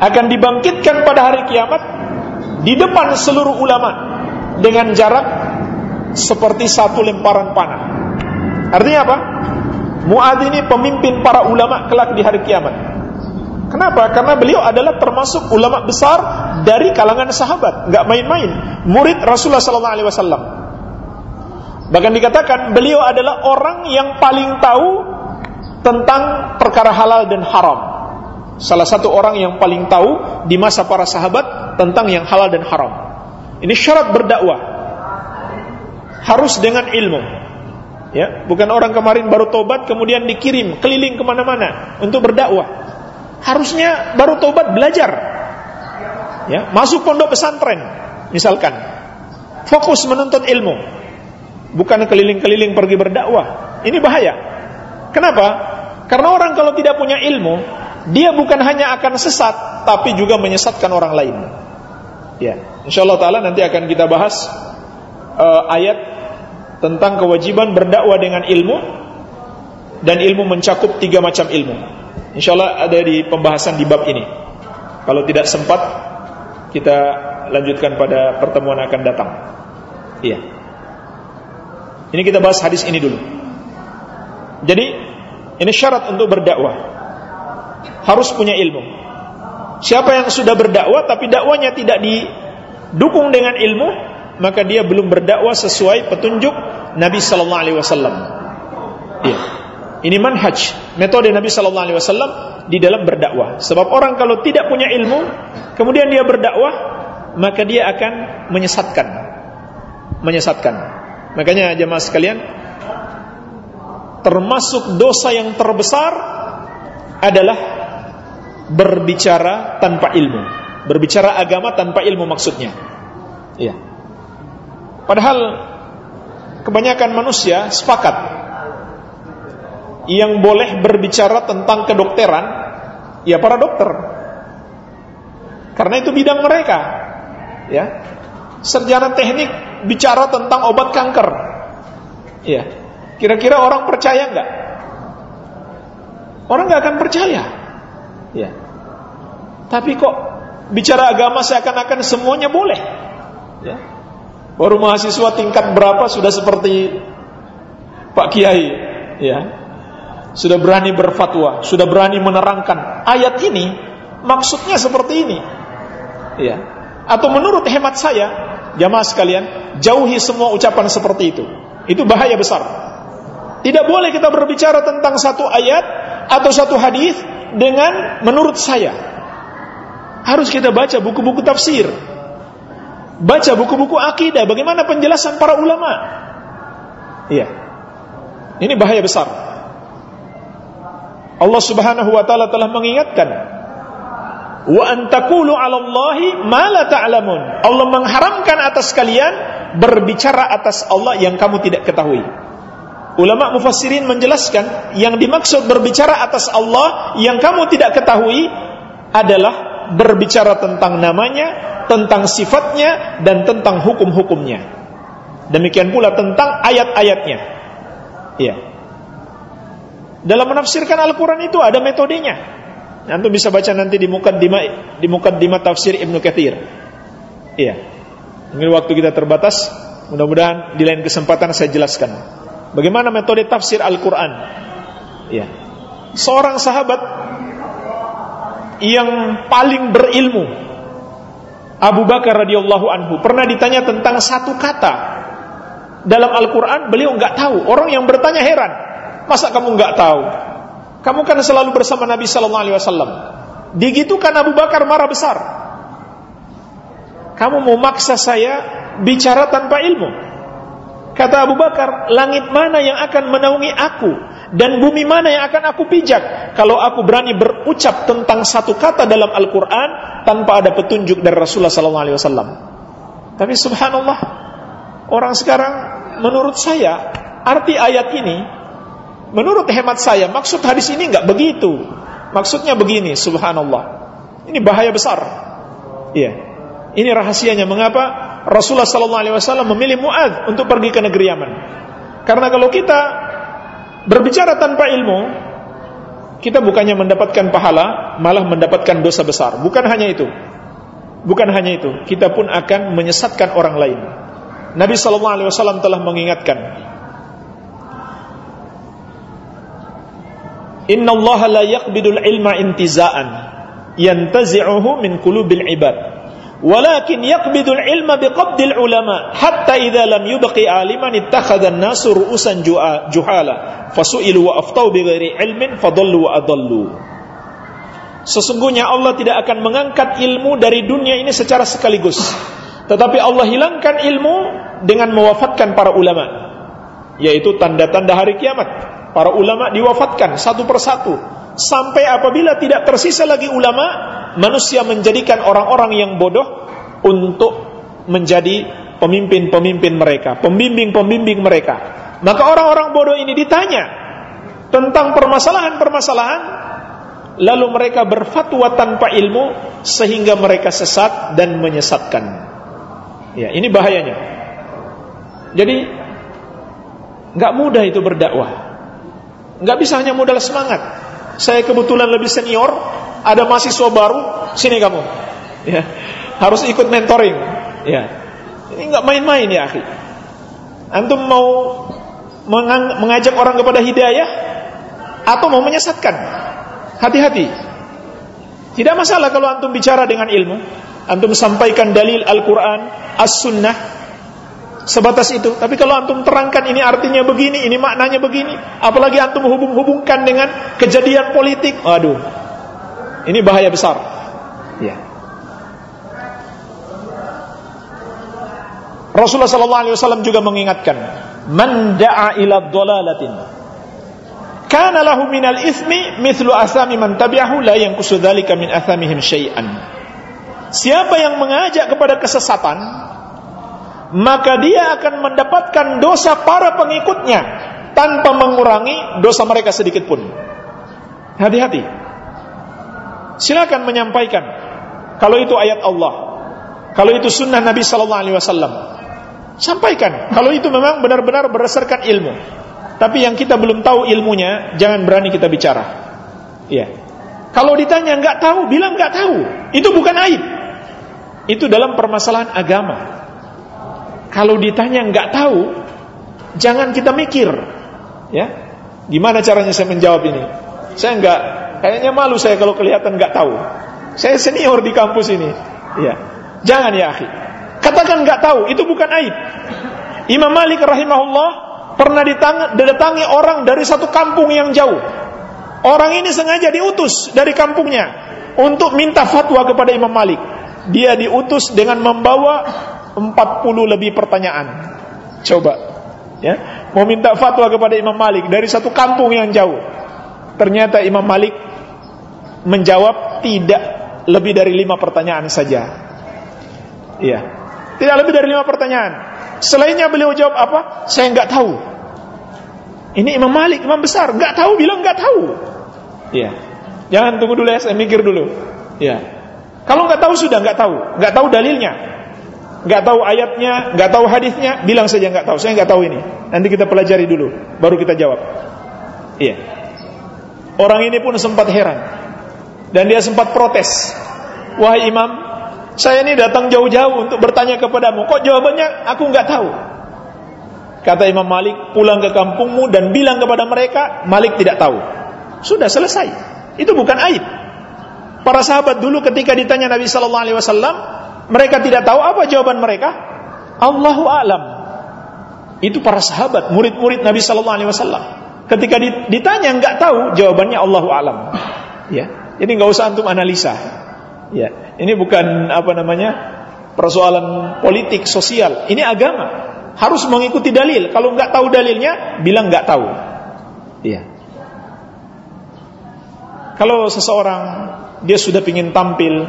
akan dibangkitkan pada hari kiamat di depan seluruh ulama dengan jarak seperti satu lemparan panah. Artinya apa? Muad ini pemimpin para ulama kelak di hari kiamat. Kenapa? Karena beliau adalah termasuk ulama besar dari kalangan sahabat, nggak main-main. Murid Rasulullah sallallahu alaihi wasallam. Bahkan dikatakan beliau adalah orang yang paling tahu tentang perkara halal dan haram. Salah satu orang yang paling tahu di masa para sahabat tentang yang halal dan haram. Ini syarat berdakwah. Harus dengan ilmu. Ya, bukan orang kemarin baru tobat kemudian dikirim keliling ke mana-mana untuk berdakwah harusnya baru tobat belajar. Ya, masuk pondok pesantren misalkan. Fokus menuntut ilmu. Bukan keliling-keliling pergi berdakwah. Ini bahaya. Kenapa? Karena orang kalau tidak punya ilmu, dia bukan hanya akan sesat tapi juga menyesatkan orang lain. Ya, insyaallah taala nanti akan kita bahas uh, ayat tentang kewajiban berdakwah dengan ilmu dan ilmu mencakup tiga macam ilmu. Insyaallah ada di pembahasan di bab ini. Kalau tidak sempat kita lanjutkan pada pertemuan akan datang. Iya. Ini kita bahas hadis ini dulu. Jadi ini syarat untuk berdakwah. Harus punya ilmu. Siapa yang sudah berdakwah tapi dakwanya tidak didukung dengan ilmu, maka dia belum berdakwah sesuai petunjuk Nabi sallallahu alaihi wasallam. Iya. Ini manhaj, metode Nabi sallallahu alaihi wasallam di dalam berdakwah. Sebab orang kalau tidak punya ilmu, kemudian dia berdakwah, maka dia akan menyesatkan. Menyesatkan. Makanya jemaah sekalian, termasuk dosa yang terbesar adalah berbicara tanpa ilmu. Berbicara agama tanpa ilmu maksudnya. Iya. Padahal kebanyakan manusia sepakat yang boleh berbicara tentang kedokteran ya para dokter. Karena itu bidang mereka. Ya. Sarjana teknik bicara tentang obat kanker. Ya. Kira-kira orang percaya enggak? Orang enggak akan percaya. Ya. Tapi kok bicara agama seakan-akan semuanya boleh. Ya. Baru mahasiswa tingkat berapa sudah seperti Pak Kiai, ya sudah berani berfatwa, sudah berani menerangkan ayat ini maksudnya seperti ini. Ya. Atau menurut hemat saya, jamaah sekalian, jauhi semua ucapan seperti itu. Itu bahaya besar. Tidak boleh kita berbicara tentang satu ayat atau satu hadis dengan menurut saya. Harus kita baca buku-buku tafsir. Baca buku-buku akidah, bagaimana penjelasan para ulama. Iya. Ini bahaya besar. Allah Subhanahu wa taala telah mengingatkan wa antakulu 'ala Allahi ma la ta'lamun. Allah mengharamkan atas kalian berbicara atas Allah yang kamu tidak ketahui. Ulama mufassirin menjelaskan yang dimaksud berbicara atas Allah yang kamu tidak ketahui adalah berbicara tentang namanya, tentang sifatnya dan tentang hukum-hukumnya. Demikian pula tentang ayat-ayatnya. Ya. Dalam menafsirkan Al-Quran itu ada metodenya. Antum bisa baca nanti di mukaddimah di mukaddimah tafsir Ibnu Katsir. Iya. Mungkin waktu kita terbatas, mudah-mudahan di lain kesempatan saya jelaskan. Bagaimana metode tafsir Al-Quran? Iya. Seorang sahabat yang paling berilmu, Abu Bakar radhiyallahu anhu, pernah ditanya tentang satu kata dalam Al-Quran, beliau nggak tahu. Orang yang bertanya heran. Masa kamu nggak tahu? Kamu kan selalu bersama Nabi Sallallahu Alaihi Wasallam. Digitukan Abu Bakar marah besar. Kamu mau maksa saya bicara tanpa ilmu? Kata Abu Bakar, langit mana yang akan menaungi aku dan bumi mana yang akan aku pijak kalau aku berani berucap tentang satu kata dalam Al-Quran tanpa ada petunjuk dari Rasulullah Sallallahu Alaihi Wasallam. Tapi Subhanallah, orang sekarang menurut saya arti ayat ini Menurut hemat saya, maksud hadis ini enggak begitu. Maksudnya begini, subhanallah. Ini bahaya besar. Iya. Ini rahasianya mengapa Rasulullah sallallahu alaihi wasallam memilih Muaz untuk pergi ke negeri Yaman. Karena kalau kita Berbicara tanpa ilmu, kita bukannya mendapatkan pahala, malah mendapatkan dosa besar. Bukan hanya itu. Bukan hanya itu, kita pun akan menyesatkan orang lain. Nabi sallallahu alaihi wasallam telah mengingatkan, Inna Allah la yaqbidul ilma intiza'an yantazi'uhu min qulubil ibad. Walakin yaqbidul ilma biqabdil ulama hatta idza lam yubqi aliman ittakhadha an-nasu ru'usan juhala fasu'ilu wa aftau bighairi ilmin fadallu wa adallu. Sesungguhnya Allah tidak akan mengangkat ilmu dari dunia ini secara sekaligus. Tetapi Allah hilangkan ilmu dengan mewafatkan para ulama yaitu tanda-tanda hari kiamat para ulama diwafatkan satu persatu sampai apabila tidak tersisa lagi ulama manusia menjadikan orang-orang yang bodoh untuk menjadi pemimpin-pemimpin mereka, pembimbing-pembimbing mereka. Maka orang-orang bodoh ini ditanya tentang permasalahan-permasalahan lalu mereka berfatwa tanpa ilmu sehingga mereka sesat dan menyesatkan. Ya, ini bahayanya. Jadi nggak mudah itu berdakwah. Nggak bisa hanya modal semangat. Saya kebetulan lebih senior, ada mahasiswa baru, sini kamu. Ya. Harus ikut mentoring. Ya. Ini enggak main-main ya, akhi. Antum mau mengajak orang kepada hidayah atau mau menyesatkan? Hati-hati. Tidak masalah kalau antum bicara dengan ilmu, antum sampaikan dalil Al-Qur'an, As-Sunnah, sebatas itu. Tapi kalau antum terangkan ini artinya begini, ini maknanya begini, apalagi antum hubung-hubungkan dengan kejadian politik, waduh, ini bahaya besar. Ya. Rasulullah sallallahu alaihi wasallam juga mengingatkan, "Man da'a ila dhalalatin kana lahu minal ithmi mithlu athami man tabi'ahu la yanqusu dzalika min athamihim syai'an." Siapa yang mengajak kepada kesesatan, maka dia akan mendapatkan dosa para pengikutnya tanpa mengurangi dosa mereka sedikit pun. Hati-hati. Silakan menyampaikan kalau itu ayat Allah, kalau itu sunnah Nabi sallallahu alaihi wasallam. Sampaikan kalau itu memang benar-benar berdasarkan ilmu. Tapi yang kita belum tahu ilmunya, jangan berani kita bicara. Iya. Kalau ditanya nggak tahu, bilang nggak tahu. Itu bukan aib. Itu dalam permasalahan agama. Kalau ditanya nggak tahu, jangan kita mikir. Ya, gimana caranya saya menjawab ini? Saya nggak Kayaknya malu saya kalau kelihatan nggak tahu. Saya senior di kampus ini. Ya. Jangan ya, akhi. Katakan nggak tahu, itu bukan aib. Imam Malik rahimahullah pernah didatangi orang dari satu kampung yang jauh. Orang ini sengaja diutus dari kampungnya untuk minta fatwa kepada Imam Malik. Dia diutus dengan membawa 40 lebih pertanyaan. Coba, ya, mau minta fatwa kepada Imam Malik dari satu kampung yang jauh. Ternyata Imam Malik menjawab tidak lebih dari lima pertanyaan saja. Iya, tidak lebih dari lima pertanyaan. Selainnya beliau jawab apa? Saya nggak tahu. Ini Imam Malik, Imam besar, nggak tahu, bilang nggak tahu. Iya, jangan tunggu dulu ya, saya mikir dulu. Iya, kalau nggak tahu sudah nggak tahu, nggak tahu dalilnya, nggak tahu ayatnya, nggak tahu hadisnya, bilang saja nggak tahu. Saya nggak tahu ini. Nanti kita pelajari dulu, baru kita jawab. Iya. Orang ini pun sempat heran. Dan dia sempat protes. Wahai imam, saya ini datang jauh-jauh untuk bertanya kepadamu. Kok jawabannya aku nggak tahu? Kata Imam Malik, pulang ke kampungmu dan bilang kepada mereka, Malik tidak tahu. Sudah selesai. Itu bukan aib. Para sahabat dulu ketika ditanya Nabi Sallallahu Alaihi Wasallam, mereka tidak tahu apa jawaban mereka. Allahu alam. Itu para sahabat, murid-murid Nabi Sallallahu Alaihi Wasallam. Ketika ditanya nggak tahu, jawabannya Allahu alam. Ya. Jadi nggak usah antum analisa. Ya, ini bukan apa namanya persoalan politik sosial. Ini agama. Harus mengikuti dalil. Kalau nggak tahu dalilnya, bilang nggak tahu. Iya. Kalau seseorang dia sudah ingin tampil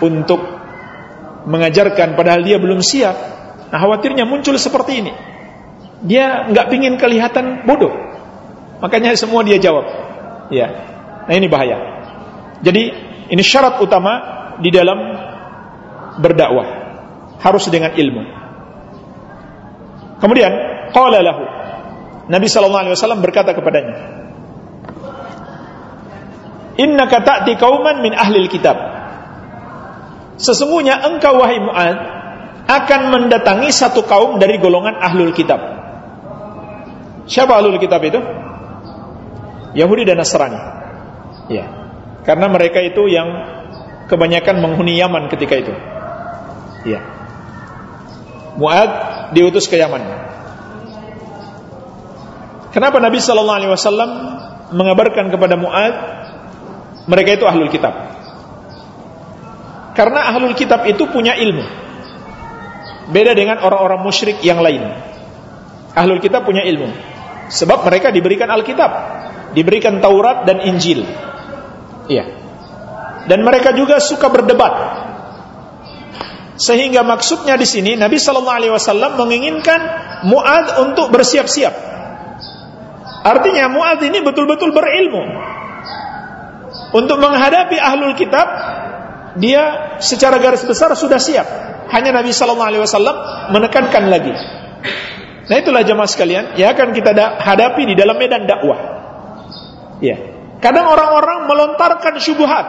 untuk mengajarkan padahal dia belum siap, nah khawatirnya muncul seperti ini. Dia nggak ingin kelihatan bodoh. Makanya semua dia jawab. Ya, Nah ini bahaya. Jadi ini syarat utama di dalam berdakwah. Harus dengan ilmu. Kemudian qala lahu Nabi sallallahu alaihi wasallam berkata kepadanya, "Innaka ta'ti qauman min ahli kitab." Sesungguhnya engkau wahai Mu'ad akan mendatangi satu kaum dari golongan ahlul kitab. Siapa ahlul kitab itu? Yahudi dan Nasrani. Ya. Karena mereka itu yang kebanyakan menghuni Yaman ketika itu. Ya. Mu'ad diutus ke Yaman. Kenapa Nabi wasallam mengabarkan kepada Mu'ad mereka itu ahlul kitab? Karena ahlul kitab itu punya ilmu. Beda dengan orang-orang musyrik yang lain. Ahlul kitab punya ilmu. Sebab mereka diberikan Alkitab, diberikan Taurat dan Injil. Iya. Dan mereka juga suka berdebat. Sehingga maksudnya di sini Nabi Wasallam menginginkan Muad untuk bersiap-siap. Artinya Muad ini betul-betul berilmu untuk menghadapi ahlul kitab. Dia secara garis besar sudah siap. Hanya Nabi Shallallahu Alaihi Wasallam menekankan lagi. Nah itulah jamaah sekalian yang akan kita hadapi di dalam medan dakwah. Ya. Kadang orang-orang melontarkan syubhat.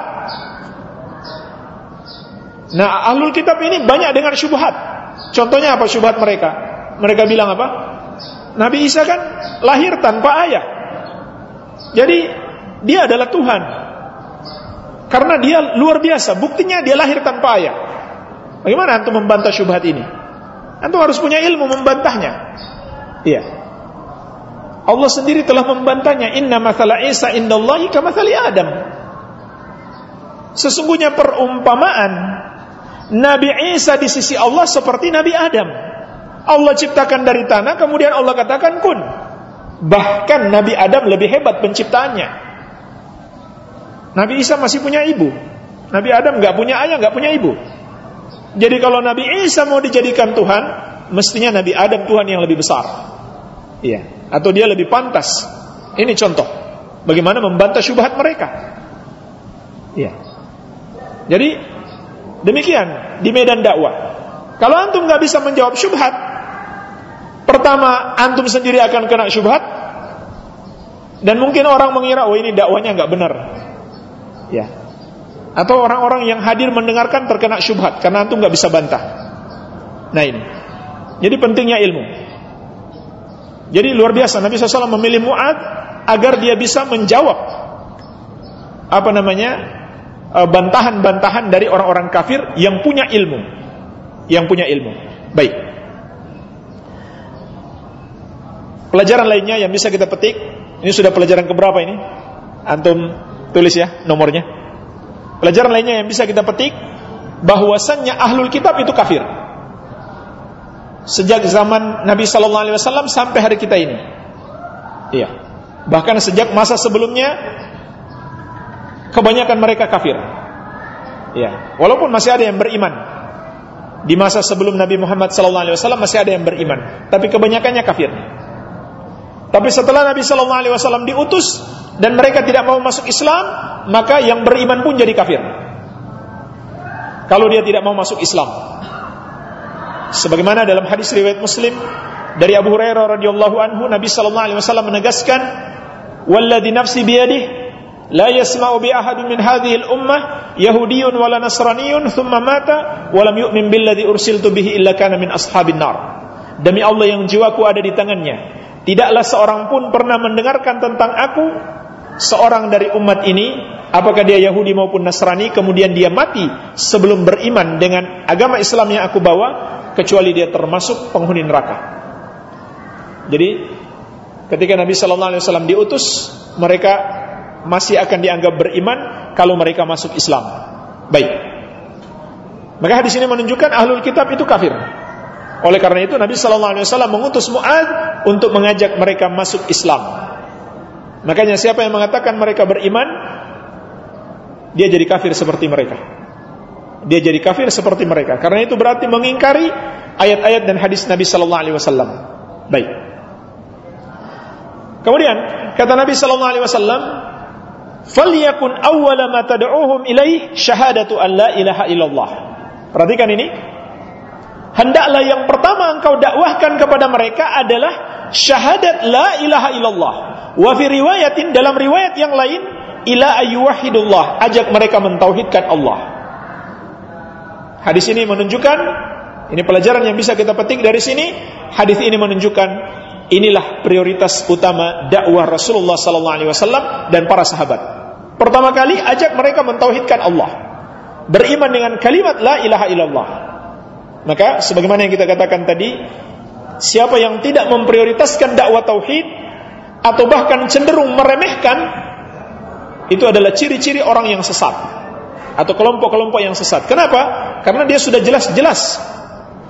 Nah, ahlul kitab ini banyak dengan syubhat. Contohnya apa syubhat mereka? Mereka bilang apa? Nabi Isa kan lahir tanpa ayah. Jadi dia adalah Tuhan. Karena dia luar biasa, buktinya dia lahir tanpa ayah. Bagaimana antum membantah syubhat ini? Antum harus punya ilmu membantahnya. Iya. Allah sendiri telah membantahnya inna mathala Isa indallahi kamathali Adam sesungguhnya perumpamaan Nabi Isa di sisi Allah seperti Nabi Adam Allah ciptakan dari tanah kemudian Allah katakan kun bahkan Nabi Adam lebih hebat penciptaannya Nabi Isa masih punya ibu Nabi Adam nggak punya ayah nggak punya ibu jadi kalau Nabi Isa mau dijadikan Tuhan mestinya Nabi Adam Tuhan yang lebih besar iya atau dia lebih pantas. Ini contoh bagaimana membantah syubhat mereka. Iya. Jadi demikian di medan dakwah. Kalau antum nggak bisa menjawab syubhat, pertama antum sendiri akan kena syubhat dan mungkin orang mengira oh ini dakwanya nggak benar. Ya. Atau orang-orang yang hadir mendengarkan terkena syubhat karena antum nggak bisa bantah. Nah ini. Jadi pentingnya ilmu. Jadi luar biasa Nabi SAW memilih Mu'ad agar dia bisa menjawab apa namanya eh, bantahan-bantahan dari orang-orang kafir yang punya ilmu, yang punya ilmu. Baik. Pelajaran lainnya yang bisa kita petik, ini sudah pelajaran keberapa ini? Antum tulis ya nomornya. Pelajaran lainnya yang bisa kita petik bahwasannya ahlul kitab itu kafir sejak zaman Nabi Sallallahu Alaihi Wasallam sampai hari kita ini. Iya. Bahkan sejak masa sebelumnya kebanyakan mereka kafir. Iya. Walaupun masih ada yang beriman di masa sebelum Nabi Muhammad Wasallam masih ada yang beriman, tapi kebanyakannya kafir. Tapi setelah Nabi Wasallam diutus dan mereka tidak mau masuk Islam, maka yang beriman pun jadi kafir. Kalau dia tidak mau masuk Islam, sebagaimana dalam hadis riwayat Muslim dari Abu Hurairah radhiyallahu anhu Nabi sallallahu alaihi wasallam menegaskan walladzi nafsi biyadihi bi ahadin min hadhihi al-ummah yahudiyyun wala nasraniyyun thumma mata wa lam yu'min billadzi ursiltu bihi illa kana min ashabin nar demi Allah yang jiwaku ada di tangannya tidaklah seorang pun pernah mendengarkan tentang aku seorang dari umat ini apakah dia Yahudi maupun Nasrani kemudian dia mati sebelum beriman dengan agama Islam yang aku bawa kecuali dia termasuk penghuni neraka. Jadi ketika Nabi sallallahu alaihi wasallam diutus, mereka masih akan dianggap beriman kalau mereka masuk Islam. Baik. Maka hadis ini menunjukkan ahlul kitab itu kafir. Oleh karena itu Nabi sallallahu alaihi wasallam mengutus Muad untuk mengajak mereka masuk Islam. Makanya siapa yang mengatakan mereka beriman, dia jadi kafir seperti mereka dia jadi kafir seperti mereka. Karena itu berarti mengingkari ayat-ayat dan hadis Nabi sallallahu alaihi wasallam. Baik. Kemudian kata Nabi sallallahu alaihi wasallam, "Falyakun awwala ma tad'uuhum ilaih syahadatu an la ilaha illallah." Perhatikan ini. Hendaklah yang pertama engkau dakwahkan kepada mereka adalah syahadat la ilaha illallah. Wa fi riwayatin dalam riwayat yang lain ila ayyuhidullah, ajak mereka mentauhidkan Allah. Hadis ini menunjukkan ini pelajaran yang bisa kita petik dari sini. Hadis ini menunjukkan inilah prioritas utama dakwah Rasulullah sallallahu alaihi wasallam dan para sahabat. Pertama kali ajak mereka mentauhidkan Allah. Beriman dengan kalimat la ilaha illallah. Maka sebagaimana yang kita katakan tadi, siapa yang tidak memprioritaskan dakwah tauhid atau bahkan cenderung meremehkan itu adalah ciri-ciri orang yang sesat atau kelompok-kelompok yang sesat. Kenapa? Karena dia sudah jelas-jelas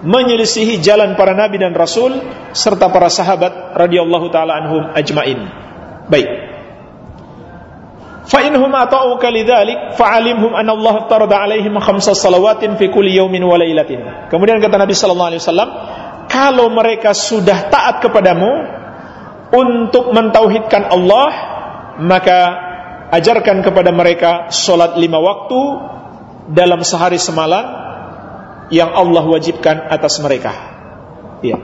menyelisihi jalan para nabi dan rasul serta para sahabat radhiyallahu taala anhum ajmain. Baik. Fa inhum ata'uka lidzalik fa'alimhum anna Allah tarada 'alaihim fi kulli yawmin wa lailatin. Kemudian kata Nabi sallallahu alaihi wasallam, kalau mereka sudah taat kepadamu untuk mentauhidkan Allah, maka ajarkan kepada mereka solat lima waktu dalam sehari semalam yang Allah wajibkan atas mereka. Iya.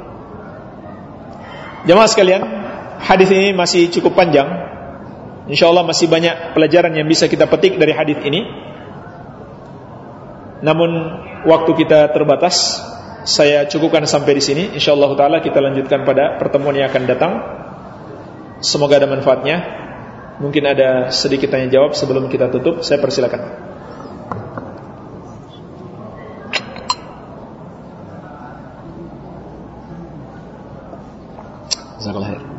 Jemaah sekalian, hadis ini masih cukup panjang. Insya Allah masih banyak pelajaran yang bisa kita petik dari hadis ini. Namun waktu kita terbatas, saya cukupkan sampai di sini. Insya Allah taala kita lanjutkan pada pertemuan yang akan datang. Semoga ada manfaatnya. Mungkin ada sedikit tanya jawab sebelum kita tutup. Saya persilakan. Jazakallah.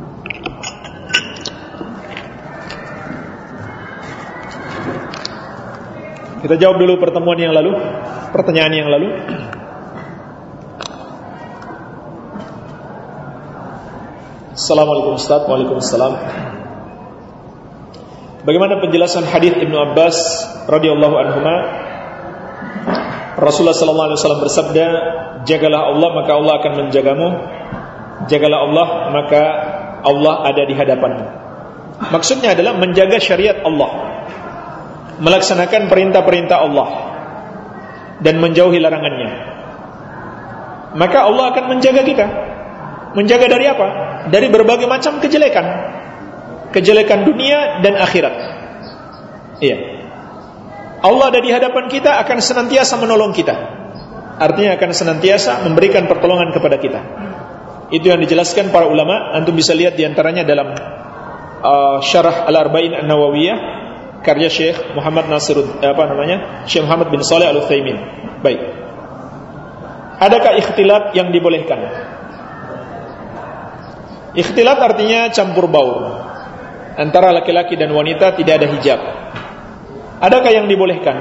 Kita jawab dulu pertemuan yang lalu, pertanyaan yang lalu. Assalamualaikum Ustaz Waalaikumsalam Bagaimana penjelasan hadis Ibnu Abbas radhiyallahu anhuma Rasulullah sallallahu bersabda jagalah Allah maka Allah akan menjagamu jagalah Allah maka Allah ada di hadapanmu. Maksudnya adalah menjaga syariat Allah. Melaksanakan perintah-perintah Allah dan menjauhi larangannya. Maka Allah akan menjaga kita. Menjaga dari apa? Dari berbagai macam kejelekan. Kejelekan dunia dan akhirat. Iya. Allah ada di hadapan kita akan senantiasa menolong kita. Artinya akan senantiasa memberikan pertolongan kepada kita. Itu yang dijelaskan para ulama. Antum bisa lihat di antaranya dalam uh, Syarah Al-Arba'in An-Nawawiyah karya Syekh Muhammad Nasir apa namanya? Syekh Muhammad bin Saleh Al-Utsaimin. Baik. Adakah ikhtilat yang dibolehkan? Ikhtilat artinya campur baur antara laki-laki dan wanita tidak ada hijab. Adakah yang dibolehkan?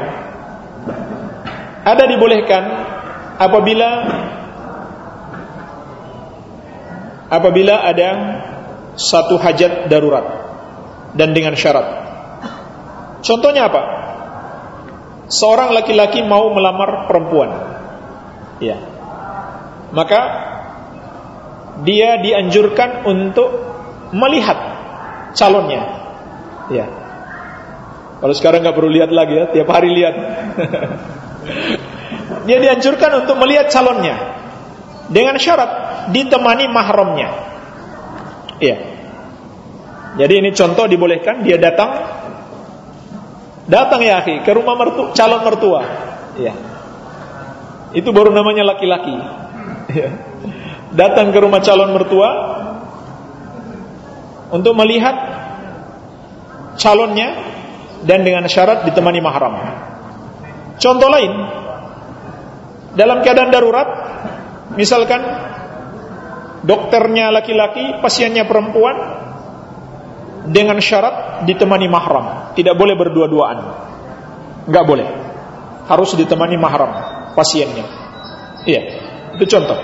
Ada dibolehkan apabila apabila ada satu hajat darurat dan dengan syarat. Contohnya apa? Seorang laki-laki mau melamar perempuan. Ya. Maka dia dianjurkan untuk melihat calonnya. Ya. Kalau sekarang nggak perlu lihat lagi ya, tiap hari lihat. dia dianjurkan untuk melihat calonnya dengan syarat ditemani mahramnya. Iya. Jadi ini contoh dibolehkan dia datang datang ya akhi ke rumah mertu, calon mertua. Iya. Itu baru namanya laki-laki. Iya. Datang ke rumah calon mertua untuk melihat calonnya dan dengan syarat ditemani mahram. Contoh lain dalam keadaan darurat misalkan dokternya laki-laki, pasiennya perempuan dengan syarat ditemani mahram, tidak boleh berdua-duaan. Enggak boleh. Harus ditemani mahram pasiennya. Iya, itu contoh.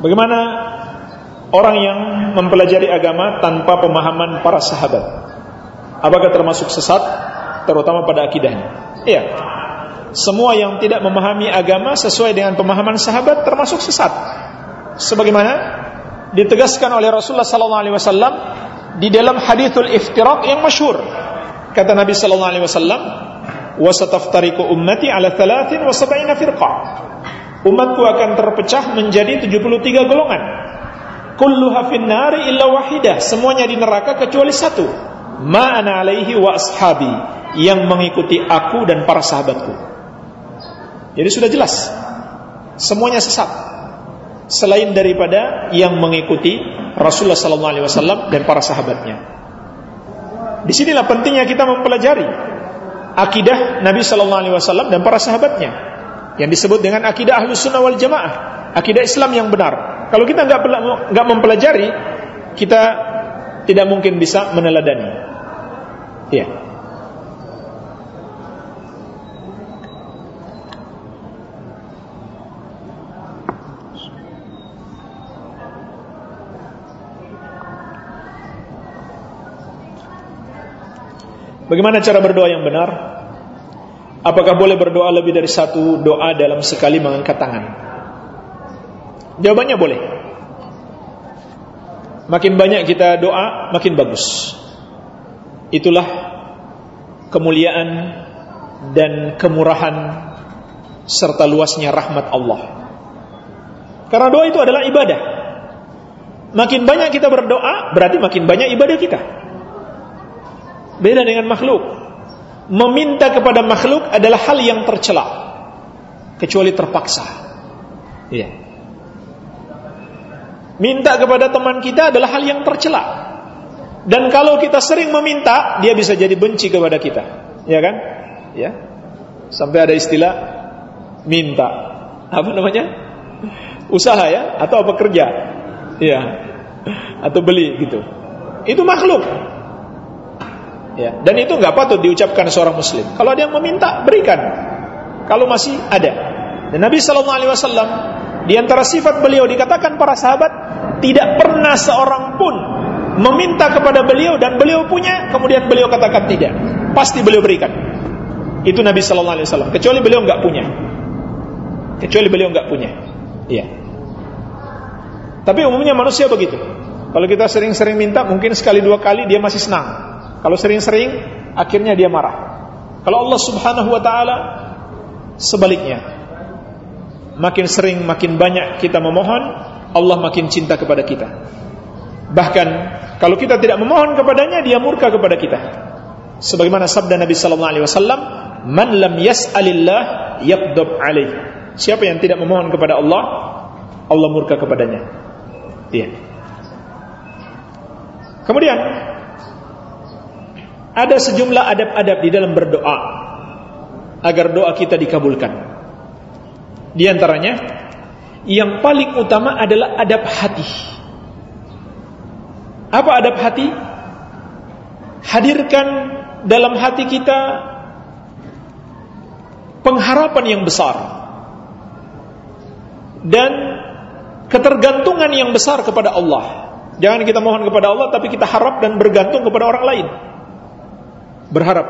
Bagaimana orang yang mempelajari agama tanpa pemahaman para sahabat? Apakah termasuk sesat terutama pada akidahnya? Iya semua yang tidak memahami agama sesuai dengan pemahaman sahabat termasuk sesat. Sebagaimana ditegaskan oleh Rasulullah sallallahu alaihi wasallam di dalam hadithul iftiraq yang masyhur. Kata Nabi sallallahu alaihi wasallam, wa sataftariqu ummati ala 73 firqah umatku akan terpecah menjadi 73 golongan. Kulluha finnari illa wahidah. Semuanya di neraka kecuali satu. Ma ana alaihi wa ashabi. Yang mengikuti aku dan para sahabatku. Jadi sudah jelas. Semuanya sesat selain daripada yang mengikuti Rasulullah sallallahu alaihi wasallam dan para sahabatnya di sinilah pentingnya kita mempelajari akidah Nabi sallallahu alaihi wasallam dan para sahabatnya yang disebut dengan akidah Ahlus Sunnah wal Jamaah, akidah Islam yang benar. Kalau kita nggak nggak mempelajari, kita tidak mungkin bisa meneladani. Ya. Bagaimana cara berdoa yang benar? Apakah boleh berdoa lebih dari satu doa dalam sekali mengangkat tangan? Jawabannya boleh. Makin banyak kita doa, makin bagus. Itulah kemuliaan dan kemurahan serta luasnya rahmat Allah. Karena doa itu adalah ibadah. Makin banyak kita berdoa, berarti makin banyak ibadah kita. Beda dengan makhluk. Meminta kepada makhluk adalah hal yang tercela, kecuali terpaksa. Iya. Minta kepada teman kita adalah hal yang tercela. Dan kalau kita sering meminta, dia bisa jadi benci kepada kita. Ya kan? Ya. Sampai ada istilah minta. Apa namanya? Usaha ya atau apa kerja? Ya. Atau beli gitu. Itu makhluk. Ya, dan itu nggak patut diucapkan seorang muslim. Kalau dia meminta, berikan. Kalau masih ada. Dan Nabi Shallallahu alaihi wasallam di antara sifat beliau dikatakan para sahabat tidak pernah seorang pun meminta kepada beliau dan beliau punya kemudian beliau katakan tidak. Pasti beliau berikan. Itu Nabi sallallahu alaihi wasallam kecuali beliau enggak punya. Kecuali beliau enggak punya. Iya. Tapi umumnya manusia begitu. Kalau kita sering-sering minta mungkin sekali dua kali dia masih senang. Kalau sering-sering akhirnya dia marah. Kalau Allah Subhanahu wa taala sebaliknya makin sering makin banyak kita memohon, Allah makin cinta kepada kita. Bahkan kalau kita tidak memohon kepadanya, dia murka kepada kita. Sebagaimana sabda Nabi sallallahu alaihi wasallam, "Man lam yas'alillah yaqdab alaih." Siapa yang tidak memohon kepada Allah, Allah murka kepadanya. Iya. Kemudian ada sejumlah adab-adab di dalam berdoa agar doa kita dikabulkan. Di antaranya yang paling utama adalah adab hati. Apa adab hati? Hadirkan dalam hati kita pengharapan yang besar dan ketergantungan yang besar kepada Allah. Jangan kita mohon kepada Allah tapi kita harap dan bergantung kepada orang lain. Berharap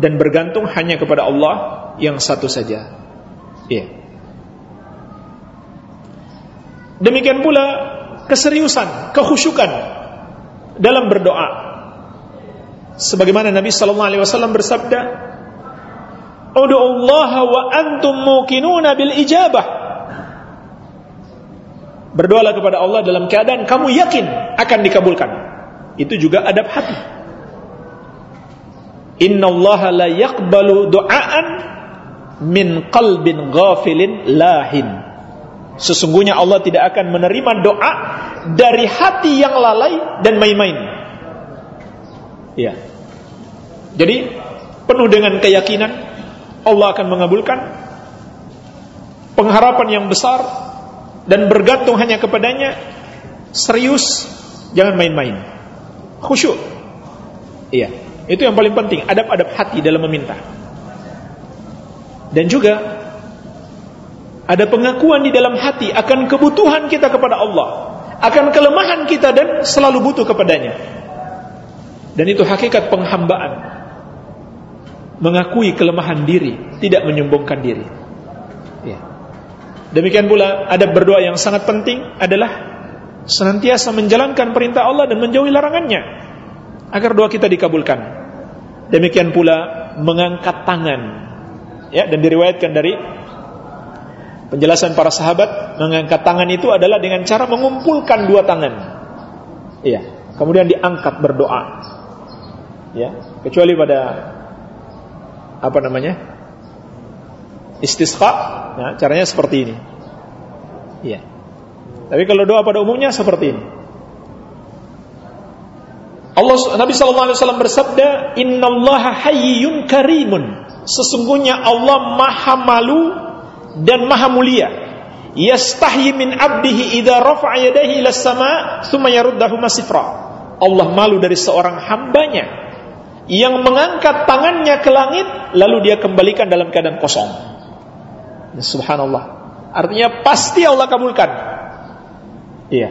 dan bergantung hanya kepada Allah yang satu saja. Iya. Demikian pula keseriusan, kekhusyukan dalam berdoa. Sebagaimana Nabi sallallahu alaihi wasallam bersabda, "Ud'u Allah wa antum muqinuna bil ijabah." Berdoalah kepada Allah dalam keadaan kamu yakin akan dikabulkan. Itu juga adab hati. Inna Allah la yaqbalu du'aan min qalbin ghafilin lahin. Sesungguhnya Allah tidak akan menerima doa dari hati yang lalai dan main-main. Ya. Jadi penuh dengan keyakinan Allah akan mengabulkan pengharapan yang besar dan bergantung hanya kepadanya serius jangan main-main khusyuk iya itu yang paling penting adab-adab hati dalam meminta dan juga ada pengakuan di dalam hati akan kebutuhan kita kepada Allah, akan kelemahan kita dan selalu butuh kepadanya. Dan itu hakikat penghambaan. Mengakui kelemahan diri, tidak menyombongkan diri. Ya. Demikian pula ada berdoa yang sangat penting adalah senantiasa menjalankan perintah Allah dan menjauhi larangannya agar doa kita dikabulkan. Demikian pula mengangkat tangan. Ya, dan diriwayatkan dari penjelasan para sahabat, mengangkat tangan itu adalah dengan cara mengumpulkan dua tangan. Iya, kemudian diangkat berdoa. Ya, kecuali pada apa namanya? Istisqa, nah caranya seperti ini. Iya. Tapi kalau doa pada umumnya seperti ini. Allah Nabi sallallahu alaihi wasallam bersabda, "Innallaha hayyun karimun." Sesungguhnya Allah Maha malu dan Maha mulia. Yastahyi min 'abdihi idza rafa'a yadayhi ila sama thumma yaruddahu masifra. Allah malu dari seorang hambanya yang mengangkat tangannya ke langit lalu dia kembalikan dalam keadaan kosong. Subhanallah. Artinya pasti Allah kabulkan. Iya.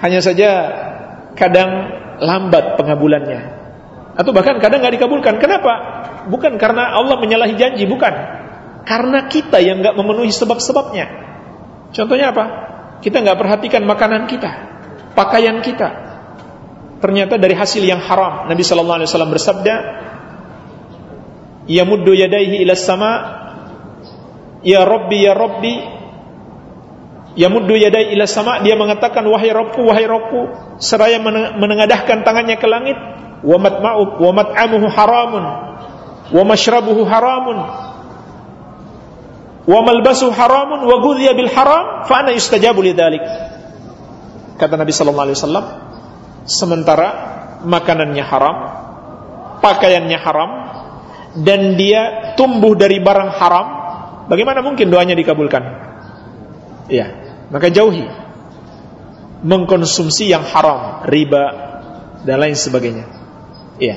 Hanya saja kadang lambat pengabulannya atau bahkan kadang nggak dikabulkan. Kenapa? Bukan karena Allah menyalahi janji, bukan. Karena kita yang nggak memenuhi sebab-sebabnya. Contohnya apa? Kita nggak perhatikan makanan kita, pakaian kita. Ternyata dari hasil yang haram. Nabi Shallallahu Alaihi Wasallam bersabda, "Ya yadaihi ila sama, ya Robbi ya Robbi, Yamuddu yadai ila sama dia mengatakan wahai Rabbku wahai Rabbku seraya menengadahkan tangannya ke langit. Wa matma'u wa mat'amuhu haramun. Wa mashrabuhu haramun. Wa malbasu haramun. Wa ghudhiya bil haram fa ana yustajabu lidzalik kata Nabi sallallahu alaihi wasallam sementara makanannya haram pakaiannya haram dan dia tumbuh dari barang haram bagaimana mungkin doanya dikabulkan? Iya maka jauhi mengkonsumsi yang haram, riba dan lain sebagainya. Iya.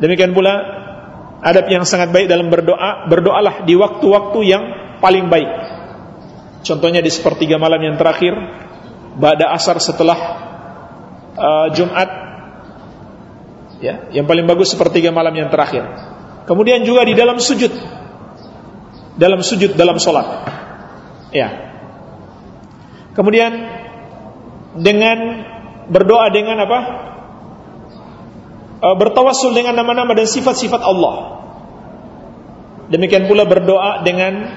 Demikian pula adab yang sangat baik dalam berdoa, berdoalah di waktu-waktu yang paling baik. Contohnya di sepertiga malam yang terakhir, pada asar setelah uh, Jumat, ya, yang paling bagus sepertiga malam yang terakhir. Kemudian juga di dalam sujud, dalam sujud dalam solat, ya, Kemudian dengan berdoa dengan apa? E, bertawassul dengan nama-nama dan sifat-sifat Allah. Demikian pula berdoa dengan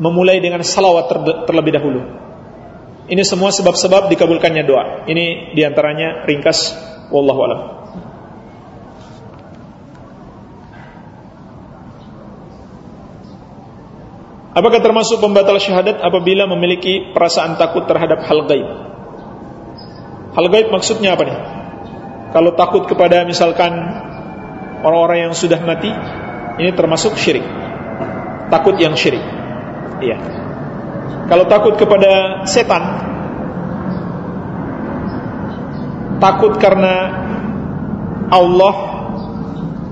memulai dengan salawat terlebih dahulu. Ini semua sebab-sebab dikabulkannya doa. Ini di antaranya ringkas. Wallahu a'lam. Apakah termasuk pembatal syahadat apabila memiliki perasaan takut terhadap hal gaib? Hal gaib maksudnya apa nih? Kalau takut kepada misalkan orang-orang yang sudah mati, ini termasuk syirik. Takut yang syirik. Iya. Kalau takut kepada setan, takut karena Allah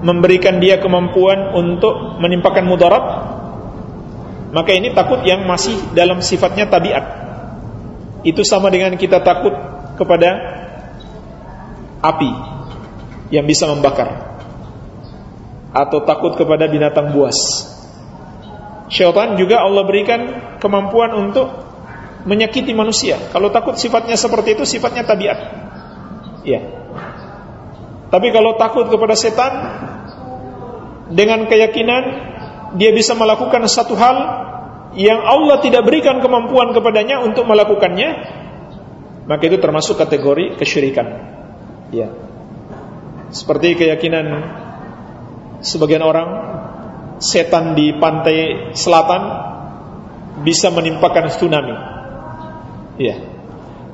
memberikan dia kemampuan untuk menimpakan mudarat maka ini takut yang masih dalam sifatnya tabiat. Itu sama dengan kita takut kepada api yang bisa membakar atau takut kepada binatang buas. Syaitan juga Allah berikan kemampuan untuk menyakiti manusia. Kalau takut sifatnya seperti itu sifatnya tabiat. Ya. Tapi kalau takut kepada setan dengan keyakinan dia bisa melakukan satu hal yang Allah tidak berikan kemampuan kepadanya untuk melakukannya, maka itu termasuk kategori kesyirikan. Ya. Seperti keyakinan sebagian orang setan di pantai selatan bisa menimpakan tsunami. Ya.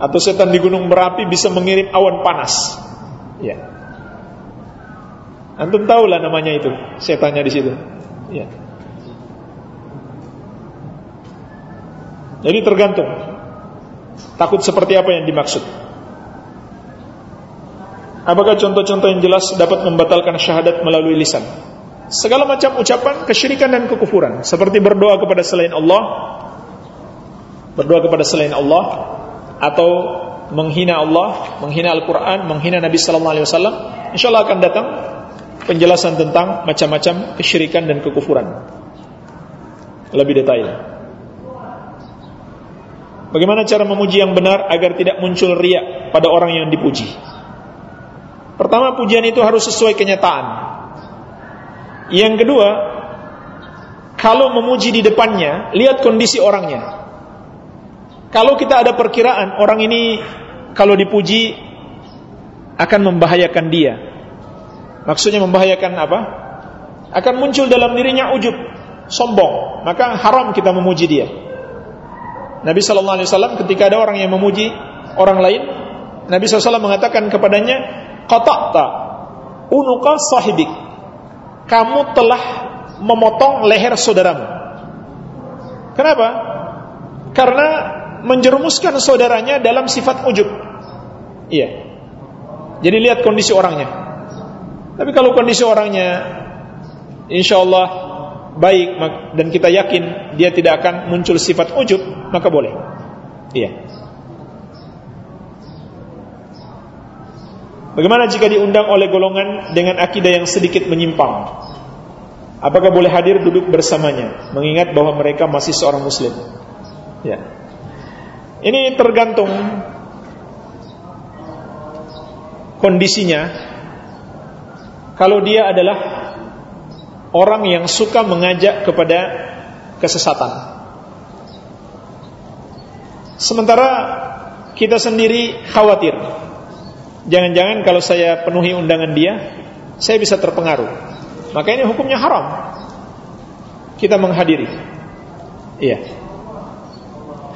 Atau setan di gunung berapi bisa mengirim awan panas. Ya. Antum tahulah namanya itu, setannya di situ. Ya. Jadi tergantung. Takut seperti apa yang dimaksud. Apakah contoh-contoh yang jelas dapat membatalkan syahadat melalui lisan? Segala macam ucapan kesyirikan dan kekufuran. Seperti berdoa kepada selain Allah. Berdoa kepada selain Allah. Atau menghina Allah Menghina Al-Quran Menghina Nabi Sallallahu Alaihi Wasallam. InsyaAllah akan datang Penjelasan tentang macam-macam kesyirikan dan kekufuran. Lebih detail Bagaimana cara memuji yang benar agar tidak muncul riak pada orang yang dipuji? Pertama, pujian itu harus sesuai kenyataan. Yang kedua, kalau memuji di depannya, lihat kondisi orangnya. Kalau kita ada perkiraan orang ini kalau dipuji akan membahayakan dia. Maksudnya membahayakan apa? Akan muncul dalam dirinya ujub, sombong. Maka haram kita memuji dia. Nabi sallallahu alaihi wasallam ketika ada orang yang memuji orang lain, Nabi SAW mengatakan kepadanya, "Qata'ta unuqa sahibik." Kamu telah memotong leher saudaramu. Kenapa? Karena menjerumuskan saudaranya dalam sifat ujub. Iya. Jadi lihat kondisi orangnya. Tapi kalau kondisi orangnya insya Allah baik dan kita yakin dia tidak akan muncul sifat ujub, maka boleh. Iya. Bagaimana jika diundang oleh golongan dengan akidah yang sedikit menyimpang? Apakah boleh hadir duduk bersamanya mengingat bahwa mereka masih seorang muslim? Ya. Ini tergantung kondisinya. Kalau dia adalah orang yang suka mengajak kepada kesesatan. Sementara kita sendiri khawatir. Jangan-jangan kalau saya penuhi undangan dia, saya bisa terpengaruh. Maka ini hukumnya haram. Kita menghadiri. Iya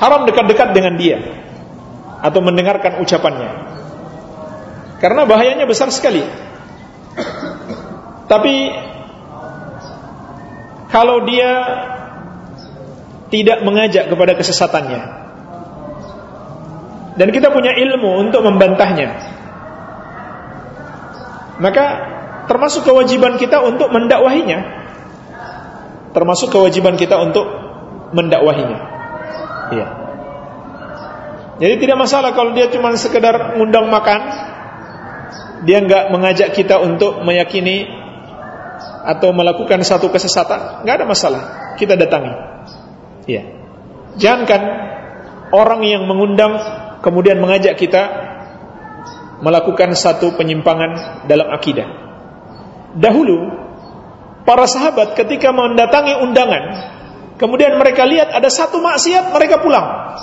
haram dekat-dekat dengan dia atau mendengarkan ucapannya. Karena bahayanya besar sekali. Tapi kalau dia tidak mengajak kepada kesesatannya. Dan kita punya ilmu untuk membantahnya. Maka termasuk kewajiban kita untuk mendakwahinya. Termasuk kewajiban kita untuk mendakwahinya. Iya. Jadi tidak masalah kalau dia cuma sekedar ngundang makan, dia nggak mengajak kita untuk meyakini atau melakukan satu kesesatan, nggak ada masalah. Kita datangi. Iya. Jangankan orang yang mengundang kemudian mengajak kita melakukan satu penyimpangan dalam akidah. Dahulu para sahabat ketika mendatangi undangan Kemudian mereka lihat ada satu maksiat, mereka pulang.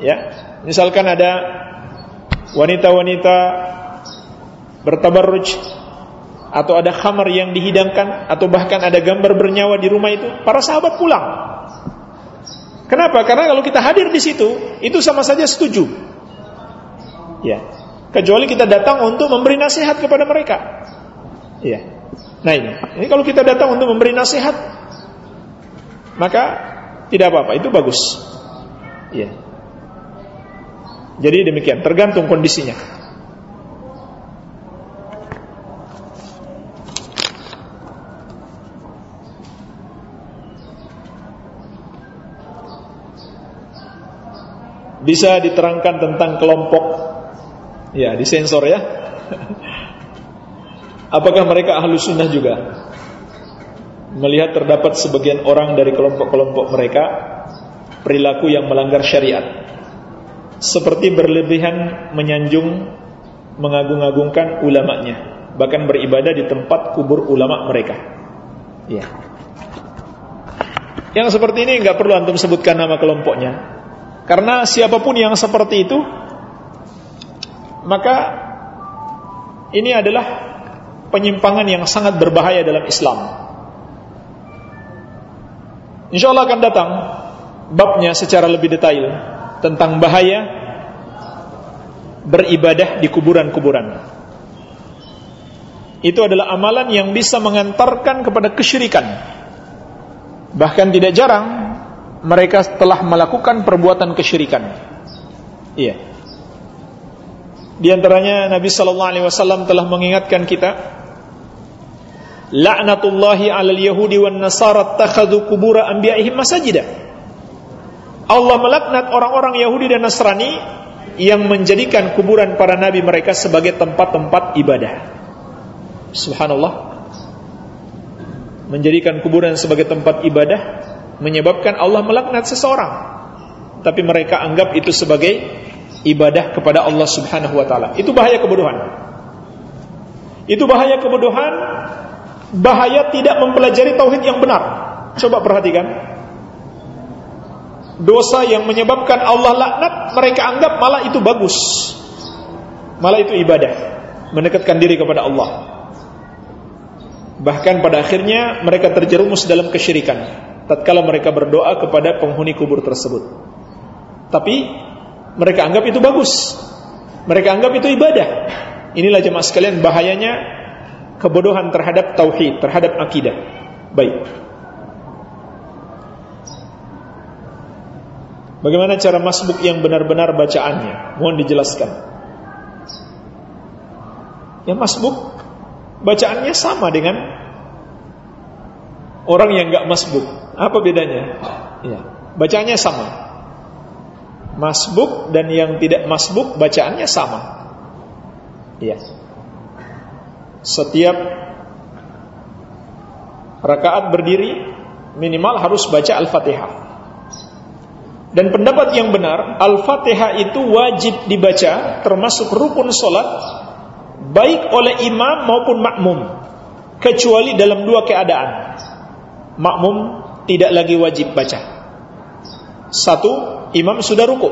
Ya, misalkan ada wanita-wanita bertabarruj atau ada khamar yang dihidangkan atau bahkan ada gambar bernyawa di rumah itu, para sahabat pulang. Kenapa? Karena kalau kita hadir di situ, itu sama saja setuju. Ya. Kecuali kita datang untuk memberi nasihat kepada mereka. Ya. Nah ini, ini kalau kita datang untuk memberi nasihat, maka tidak apa-apa, itu bagus. Ya. Jadi demikian, tergantung kondisinya. Bisa diterangkan tentang kelompok. Ya, disensor ya. Apakah mereka ahlu sunnah juga? melihat terdapat sebagian orang dari kelompok-kelompok mereka perilaku yang melanggar syariat. Seperti berlebihan menyanjung mengagung-agungkan ulamanya. Bahkan beribadah di tempat kubur ulama mereka. Ya. Yang seperti ini nggak perlu antum sebutkan nama kelompoknya karena siapa pun yang seperti itu maka ini adalah penyimpangan yang sangat berbahaya dalam Islam Insya Allah akan datang babnya secara lebih detail tentang bahaya beribadah di kuburan-kuburan. Itu adalah amalan yang bisa mengantarkan kepada kesyirikan. Bahkan tidak jarang mereka telah melakukan perbuatan kesyirikan. Iya. Di antaranya Nabi sallallahu alaihi wasallam telah mengingatkan kita La'natullahi 'alal yahudi wan nasara takhadhu qubur anbiya'ihim masajida. Allah melaknat orang-orang Yahudi dan Nasrani yang menjadikan kuburan para nabi mereka sebagai tempat-tempat ibadah. Subhanallah. Menjadikan kuburan sebagai tempat ibadah menyebabkan Allah melaknat seseorang. Tapi mereka anggap itu sebagai ibadah kepada Allah Subhanahu wa taala. Itu bahaya kebodohan. Itu bahaya kebodohan, bahaya tidak mempelajari tauhid yang benar. Coba perhatikan. Dosa yang menyebabkan Allah laknat, mereka anggap malah itu bagus. Malah itu ibadah, mendekatkan diri kepada Allah. Bahkan pada akhirnya mereka terjerumus dalam kesyirikan tatkala mereka berdoa kepada penghuni kubur tersebut. Tapi mereka anggap itu bagus. Mereka anggap itu ibadah. Inilah jemaah sekalian bahayanya kebodohan terhadap tauhid, terhadap akidah. Baik. Bagaimana cara masbuk yang benar-benar bacaannya? Mohon dijelaskan. Yang masbuk bacaannya sama dengan orang yang enggak masbuk. Apa bedanya? Ya, bacaannya sama. Masbuk dan yang tidak masbuk bacaannya sama. Ya. Setiap rakaat berdiri minimal harus baca Al-Fatihah. Dan pendapat yang benar, Al-Fatihah itu wajib dibaca termasuk rukun solat baik oleh imam maupun makmum kecuali dalam dua keadaan. Makmum tidak lagi wajib baca. Satu, imam sudah ruku.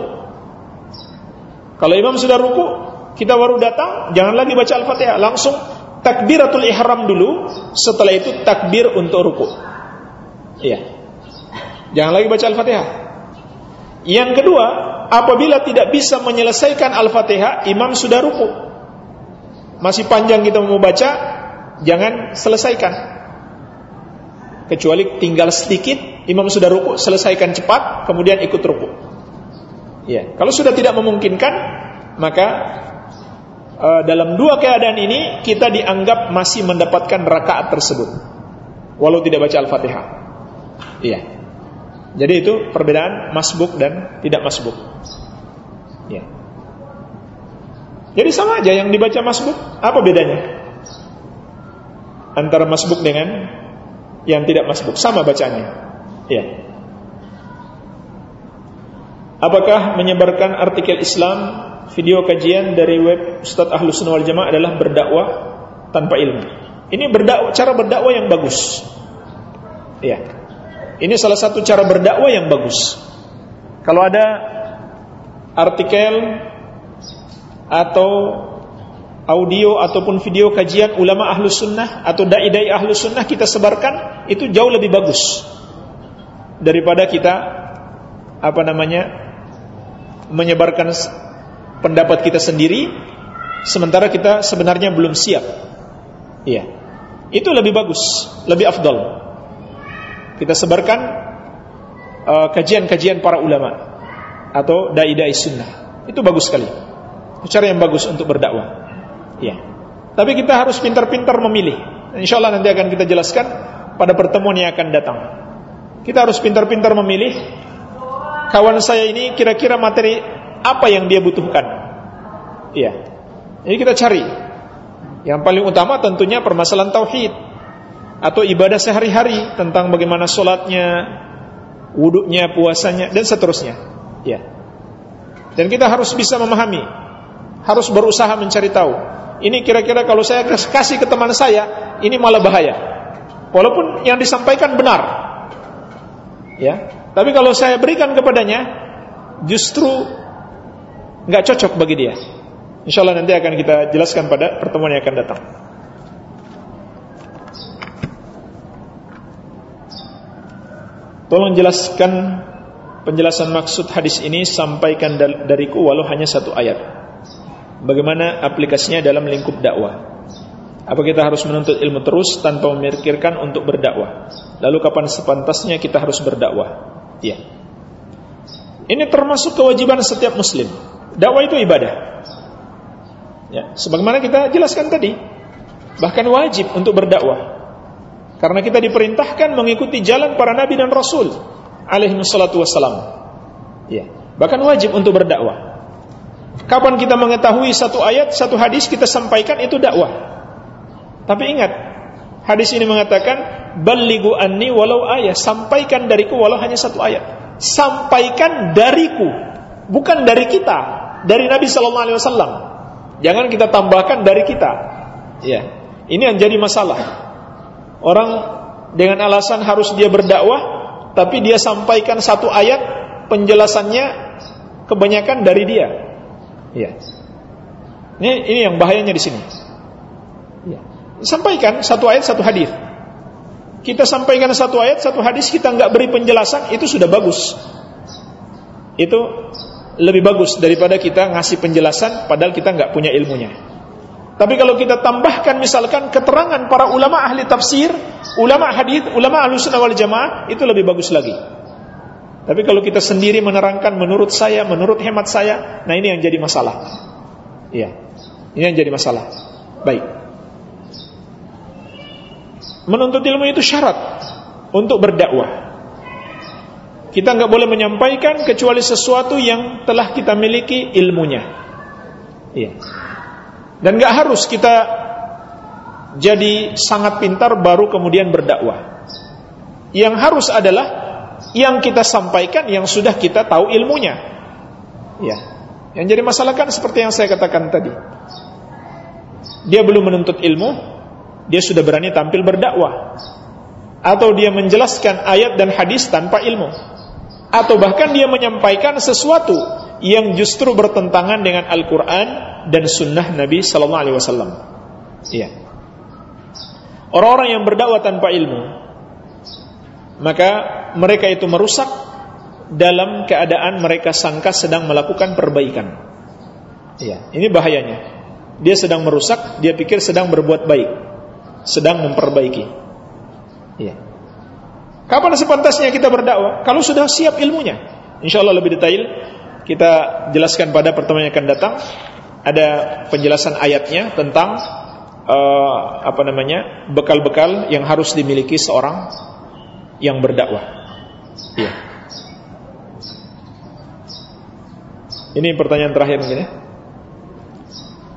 Kalau imam sudah ruku, kita baru datang, jangan lagi baca Al-Fatihah, langsung takbiratul ihram dulu, setelah itu takbir untuk ruku. Iya. Jangan lagi baca Al-Fatihah. Yang kedua, apabila tidak bisa menyelesaikan Al-Fatihah, imam sudah ruku. Masih panjang kita mau baca, jangan selesaikan. Kecuali tinggal sedikit, imam sudah ruku, selesaikan cepat, kemudian ikut ruku. Ya, kalau sudah tidak memungkinkan, maka uh, dalam dua keadaan ini kita dianggap masih mendapatkan rakaat tersebut, walau tidak baca Al-Fatihah. Iya. Jadi itu perbedaan masbuk dan tidak masbuk. Ya. Jadi sama aja yang dibaca masbuk, apa bedanya? Antara masbuk dengan yang tidak masbuk, sama bacanya. Ya. Apakah menyebarkan artikel Islam, video kajian dari web Ustadz Ahlus Sunnah wal Jamaah adalah berdakwah tanpa ilmu? Ini berdakwah, cara berdakwah yang bagus. Ya. Ini salah satu cara berdakwah yang bagus. Kalau ada artikel atau audio ataupun video kajian ulama ahlus sunnah atau dai-dai ahlus sunnah kita sebarkan itu jauh lebih bagus daripada kita apa namanya menyebarkan pendapat kita sendiri sementara kita sebenarnya belum siap. Iya. Itu lebih bagus, lebih afdal kita sebarkan uh, kajian-kajian uh, para ulama atau dai-dai sunnah. Itu bagus sekali. Cara yang bagus untuk berdakwah. Ya. Tapi kita harus pintar-pintar memilih. Insya Allah nanti akan kita jelaskan pada pertemuan yang akan datang. Kita harus pintar-pintar memilih kawan saya ini kira-kira materi apa yang dia butuhkan. Iya. Jadi kita cari. Yang paling utama tentunya permasalahan tauhid atau ibadah sehari-hari tentang bagaimana sholatnya, wuduknya, puasanya dan seterusnya. Ya. Dan kita harus bisa memahami, harus berusaha mencari tahu. Ini kira-kira kalau saya kasih ke teman saya, ini malah bahaya. Walaupun yang disampaikan benar. Ya. Tapi kalau saya berikan kepadanya, justru nggak cocok bagi dia. Insya Allah nanti akan kita jelaskan pada pertemuan yang akan datang. Tolong jelaskan penjelasan maksud hadis ini sampaikan dariku walau hanya satu ayat. Bagaimana aplikasinya dalam lingkup dakwah? Apa kita harus menuntut ilmu terus tanpa memikirkan untuk berdakwah? Lalu kapan sepantasnya kita harus berdakwah? Ya. Ini termasuk kewajiban setiap muslim. Dakwah itu ibadah. Ya, sebagaimana kita jelaskan tadi, bahkan wajib untuk berdakwah. Karena kita diperintahkan mengikuti jalan para nabi dan rasul alaihi wassalam. Ya, bahkan wajib untuk berdakwah. Kapan kita mengetahui satu ayat, satu hadis kita sampaikan itu dakwah. Tapi ingat, hadis ini mengatakan balighu anni walau ayat, sampaikan dariku walau hanya satu ayat. Sampaikan dariku, bukan dari kita, dari Nabi sallallahu alaihi wasallam. Jangan kita tambahkan dari kita. Ya. Ini yang jadi masalah. Orang dengan alasan harus dia berdakwah, tapi dia sampaikan satu ayat, penjelasannya kebanyakan dari dia. Ya. Ini ini yang bahayanya di sini. Ya. Sampaikan satu ayat satu hadis. Kita sampaikan satu ayat satu hadis kita nggak beri penjelasan itu sudah bagus. Itu lebih bagus daripada kita ngasih penjelasan padahal kita nggak punya ilmunya. Tapi kalau kita tambahkan misalkan keterangan para ulama ahli tafsir, ulama hadis, ulama ahli sunnah wal jamaah, itu lebih bagus lagi. Tapi kalau kita sendiri menerangkan menurut saya, menurut hemat saya, nah ini yang jadi masalah. Iya. Ini yang jadi masalah. Baik. Menuntut ilmu itu syarat untuk berdakwah. Kita nggak boleh menyampaikan kecuali sesuatu yang telah kita miliki ilmunya. Iya. Dan gak harus kita jadi sangat pintar baru kemudian berdakwah. Yang harus adalah yang kita sampaikan yang sudah kita tahu ilmunya. Ya. Yang jadi masalah kan seperti yang saya katakan tadi. Dia belum menuntut ilmu, dia sudah berani tampil berdakwah. Atau dia menjelaskan ayat dan hadis tanpa ilmu. Atau bahkan dia menyampaikan sesuatu yang justru bertentangan dengan Al-Quran dan Sunnah Nabi Sallallahu Alaihi Wasallam. Iya. Orang-orang yang berdakwah tanpa ilmu, maka mereka itu merusak dalam keadaan mereka sangka sedang melakukan perbaikan. Iya, ini bahayanya. Dia sedang merusak, dia pikir sedang berbuat baik, sedang memperbaiki. Iya. Kapan sepantasnya kita berdakwah? Kalau sudah siap ilmunya. Insya Allah lebih detail kita jelaskan pada pertemuan yang akan datang ada penjelasan ayatnya tentang uh, apa namanya bekal-bekal yang harus dimiliki seorang yang berdakwah. Iya. Ini pertanyaan terakhir mungkin ya.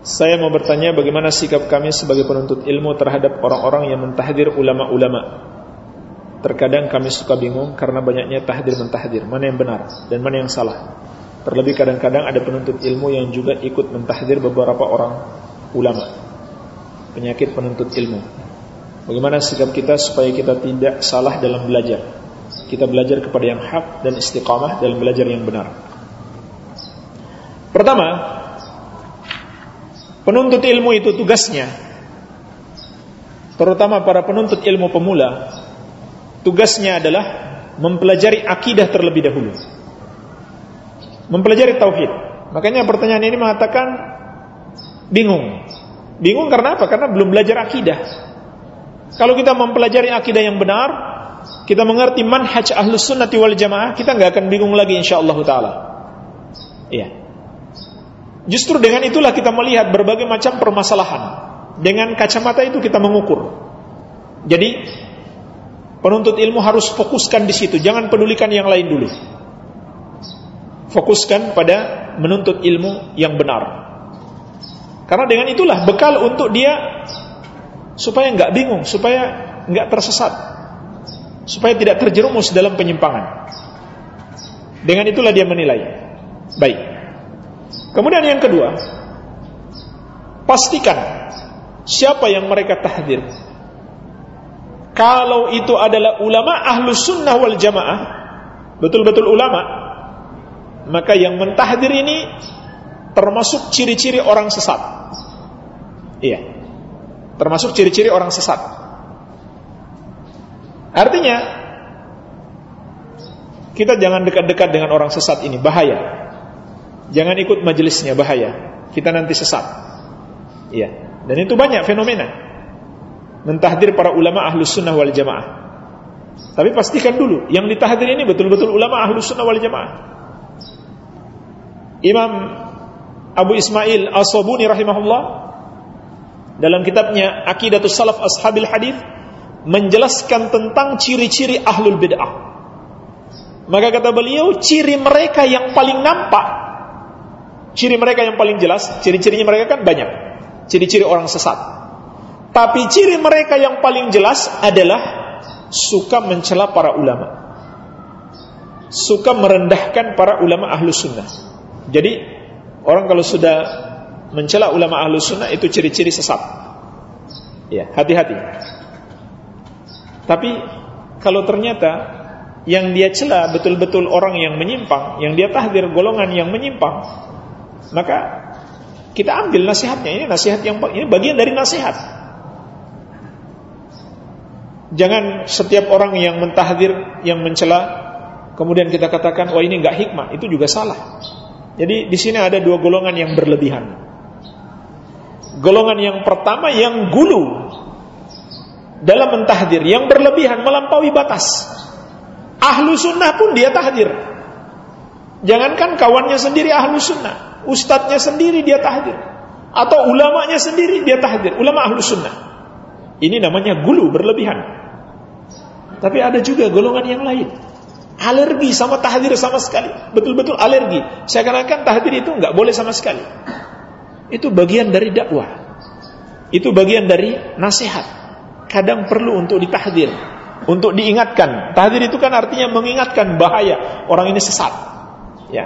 Saya mau bertanya bagaimana sikap kami sebagai penuntut ilmu terhadap orang-orang yang mentahdir ulama-ulama. Terkadang kami suka bingung karena banyaknya tahdir mentahdir, mana yang benar dan mana yang salah. Terlebih kadang-kadang ada penuntut ilmu yang juga ikut mentahdir beberapa orang ulama. Penyakit penuntut ilmu. Bagaimana sikap kita supaya kita tidak salah dalam belajar? Kita belajar kepada yang hak dan istiqamah dalam belajar yang benar. Pertama, penuntut ilmu itu tugasnya terutama para penuntut ilmu pemula tugasnya adalah mempelajari akidah terlebih dahulu mempelajari tauhid. Makanya pertanyaan ini mengatakan bingung. Bingung karena apa? Karena belum belajar akidah. Kalau kita mempelajari akidah yang benar, kita mengerti manhaj ahlus sunnati wal jamaah, kita nggak akan bingung lagi insyaallah taala. Iya. Justru dengan itulah kita melihat berbagai macam permasalahan. Dengan kacamata itu kita mengukur. Jadi penuntut ilmu harus fokuskan di situ, jangan pedulikan yang lain dulu fokuskan pada menuntut ilmu yang benar. Karena dengan itulah bekal untuk dia supaya nggak bingung, supaya nggak tersesat, supaya tidak terjerumus dalam penyimpangan. Dengan itulah dia menilai. Baik. Kemudian yang kedua, pastikan siapa yang mereka tahdir. Kalau itu adalah ulama ahlus sunnah wal jamaah, betul-betul ulama, maka yang mentahdir ini termasuk ciri-ciri orang sesat. Iya. Termasuk ciri-ciri orang sesat. Artinya kita jangan dekat-dekat dengan orang sesat ini, bahaya. Jangan ikut majelisnya, bahaya. Kita nanti sesat. Iya. Dan itu banyak fenomena. Mentahdir para ulama ahlus sunnah wal jamaah. Tapi pastikan dulu, yang ditahdir ini betul-betul ulama ahlus sunnah wal jamaah. Imam Abu Ismail As-Sabuni rahimahullah dalam kitabnya Aqidatus Salaf Ashabil Hadis menjelaskan tentang ciri-ciri ahlul bid'ah. Maka kata beliau, ciri mereka yang paling nampak, ciri mereka yang paling jelas, ciri-cirinya mereka kan banyak. Ciri-ciri orang sesat. Tapi ciri mereka yang paling jelas adalah suka mencela para ulama. Suka merendahkan para ulama ahlus sunnah jadi orang kalau sudah mencela ulama ahlu sunnah itu ciri-ciri sesat. Ya, hati-hati. Tapi kalau ternyata yang dia cela betul-betul orang yang menyimpang, yang dia tahdir golongan yang menyimpang, maka kita ambil nasihatnya. Ini nasihat yang ini bagian dari nasihat. Jangan setiap orang yang mentahdir, yang mencela, kemudian kita katakan, wah ini nggak hikmah, itu juga salah. Jadi di sini ada dua golongan yang berlebihan. Golongan yang pertama yang gulu dalam mentahdir, yang berlebihan melampaui batas. Ahlu sunnah pun dia tahdir. Jangankan kawannya sendiri ahlu sunnah, ustadznya sendiri dia tahdir, atau ulamanya sendiri dia tahdir, ulama ahlu sunnah. Ini namanya gulu berlebihan. Tapi ada juga golongan yang lain alergi sama tahdir sama sekali. Betul-betul alergi. Saya katakan tahdir itu nggak boleh sama sekali. Itu bagian dari dakwah. Itu bagian dari nasihat. Kadang perlu untuk ditahdir, untuk diingatkan. Tahdir itu kan artinya mengingatkan bahaya orang ini sesat. Ya.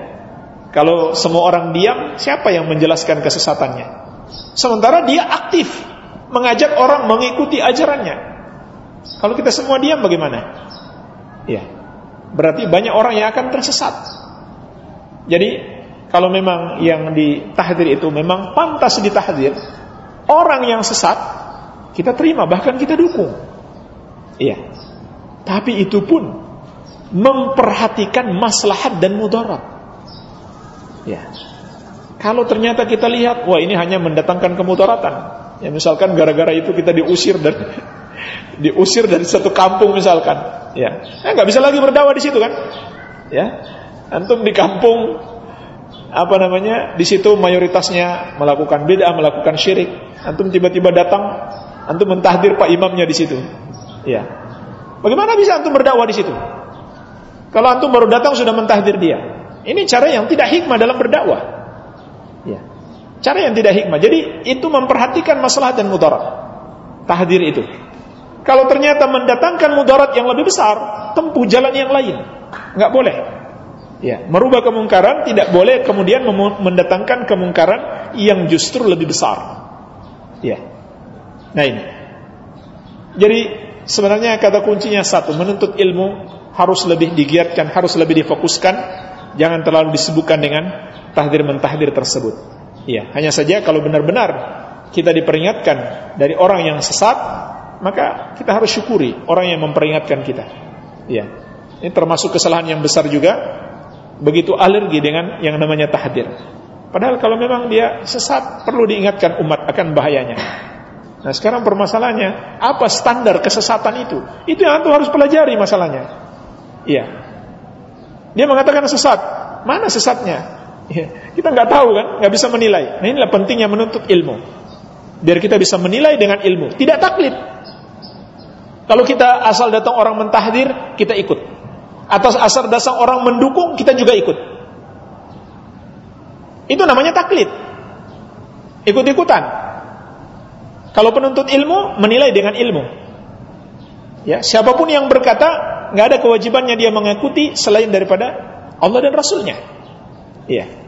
Kalau semua orang diam, siapa yang menjelaskan kesesatannya? Sementara dia aktif mengajak orang mengikuti ajarannya. Kalau kita semua diam bagaimana? Ya, berarti banyak orang yang akan tersesat. Jadi kalau memang yang ditahdir itu memang pantas ditahdir, orang yang sesat kita terima bahkan kita dukung. Iya. Tapi itu pun memperhatikan maslahat dan mudarat. Ya. Kalau ternyata kita lihat, wah ini hanya mendatangkan kemudaratan. Ya misalkan gara-gara itu kita diusir dan diusir dari satu kampung misalkan, ya, eh, nggak bisa lagi berdakwah di situ kan, ya, antum di kampung apa namanya, di situ mayoritasnya melakukan beda, melakukan syirik, antum tiba-tiba datang, antum mentahdir pak imamnya di situ, ya, bagaimana bisa antum berdakwah di situ? Kalau antum baru datang sudah mentahdir dia, ini cara yang tidak hikmah dalam berdakwah, ya, cara yang tidak hikmah. Jadi itu memperhatikan masalah dan mudarat, tahdir itu. Kalau ternyata mendatangkan mudarat yang lebih besar, tempuh jalan yang lain. Enggak boleh. Ya, merubah kemungkaran tidak boleh kemudian mendatangkan kemungkaran yang justru lebih besar. Ya. Nah ini. Jadi sebenarnya kata kuncinya satu, menuntut ilmu harus lebih digiatkan, harus lebih difokuskan, jangan terlalu disebutkan dengan tahdir mentahdir tersebut. Ya, hanya saja kalau benar-benar kita diperingatkan dari orang yang sesat, maka kita harus syukuri orang yang memperingatkan kita. Ya. Ini termasuk kesalahan yang besar juga begitu alergi dengan yang namanya tahdir. Padahal kalau memang dia sesat perlu diingatkan umat akan bahayanya. Nah, sekarang permasalahannya apa standar kesesatan itu? Itu yang antum harus pelajari masalahnya. Iya. Dia mengatakan sesat. Mana sesatnya? Ya, kita nggak tahu kan, nggak bisa menilai. Nah, inilah pentingnya menuntut ilmu. Biar kita bisa menilai dengan ilmu, tidak taklid. Kalau kita asal datang orang mentahdir, kita ikut. Atau asal datang orang mendukung, kita juga ikut. Itu namanya taklid. Ikut-ikutan. Kalau penuntut ilmu, menilai dengan ilmu. Ya, siapa pun yang berkata, nggak ada kewajibannya dia mengikuti selain daripada Allah dan Rasulnya. Iya.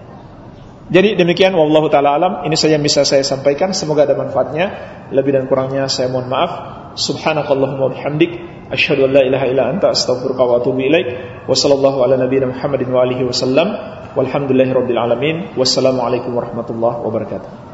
Jadi demikian wallahu taala alam ini saja yang bisa saya sampaikan semoga ada manfaatnya lebih dan kurangnya saya mohon maaf subhanakallahumma bihamdik asyhadu an la ilaha illa anta astaghfiruka wa atubu ilaik. Wa sallallahu ala nabiyyina muhammadin wa alihi wasallam. Walhamdulillahirabbil alamin. Wassalamu alaikum warahmatullahi wabarakatuh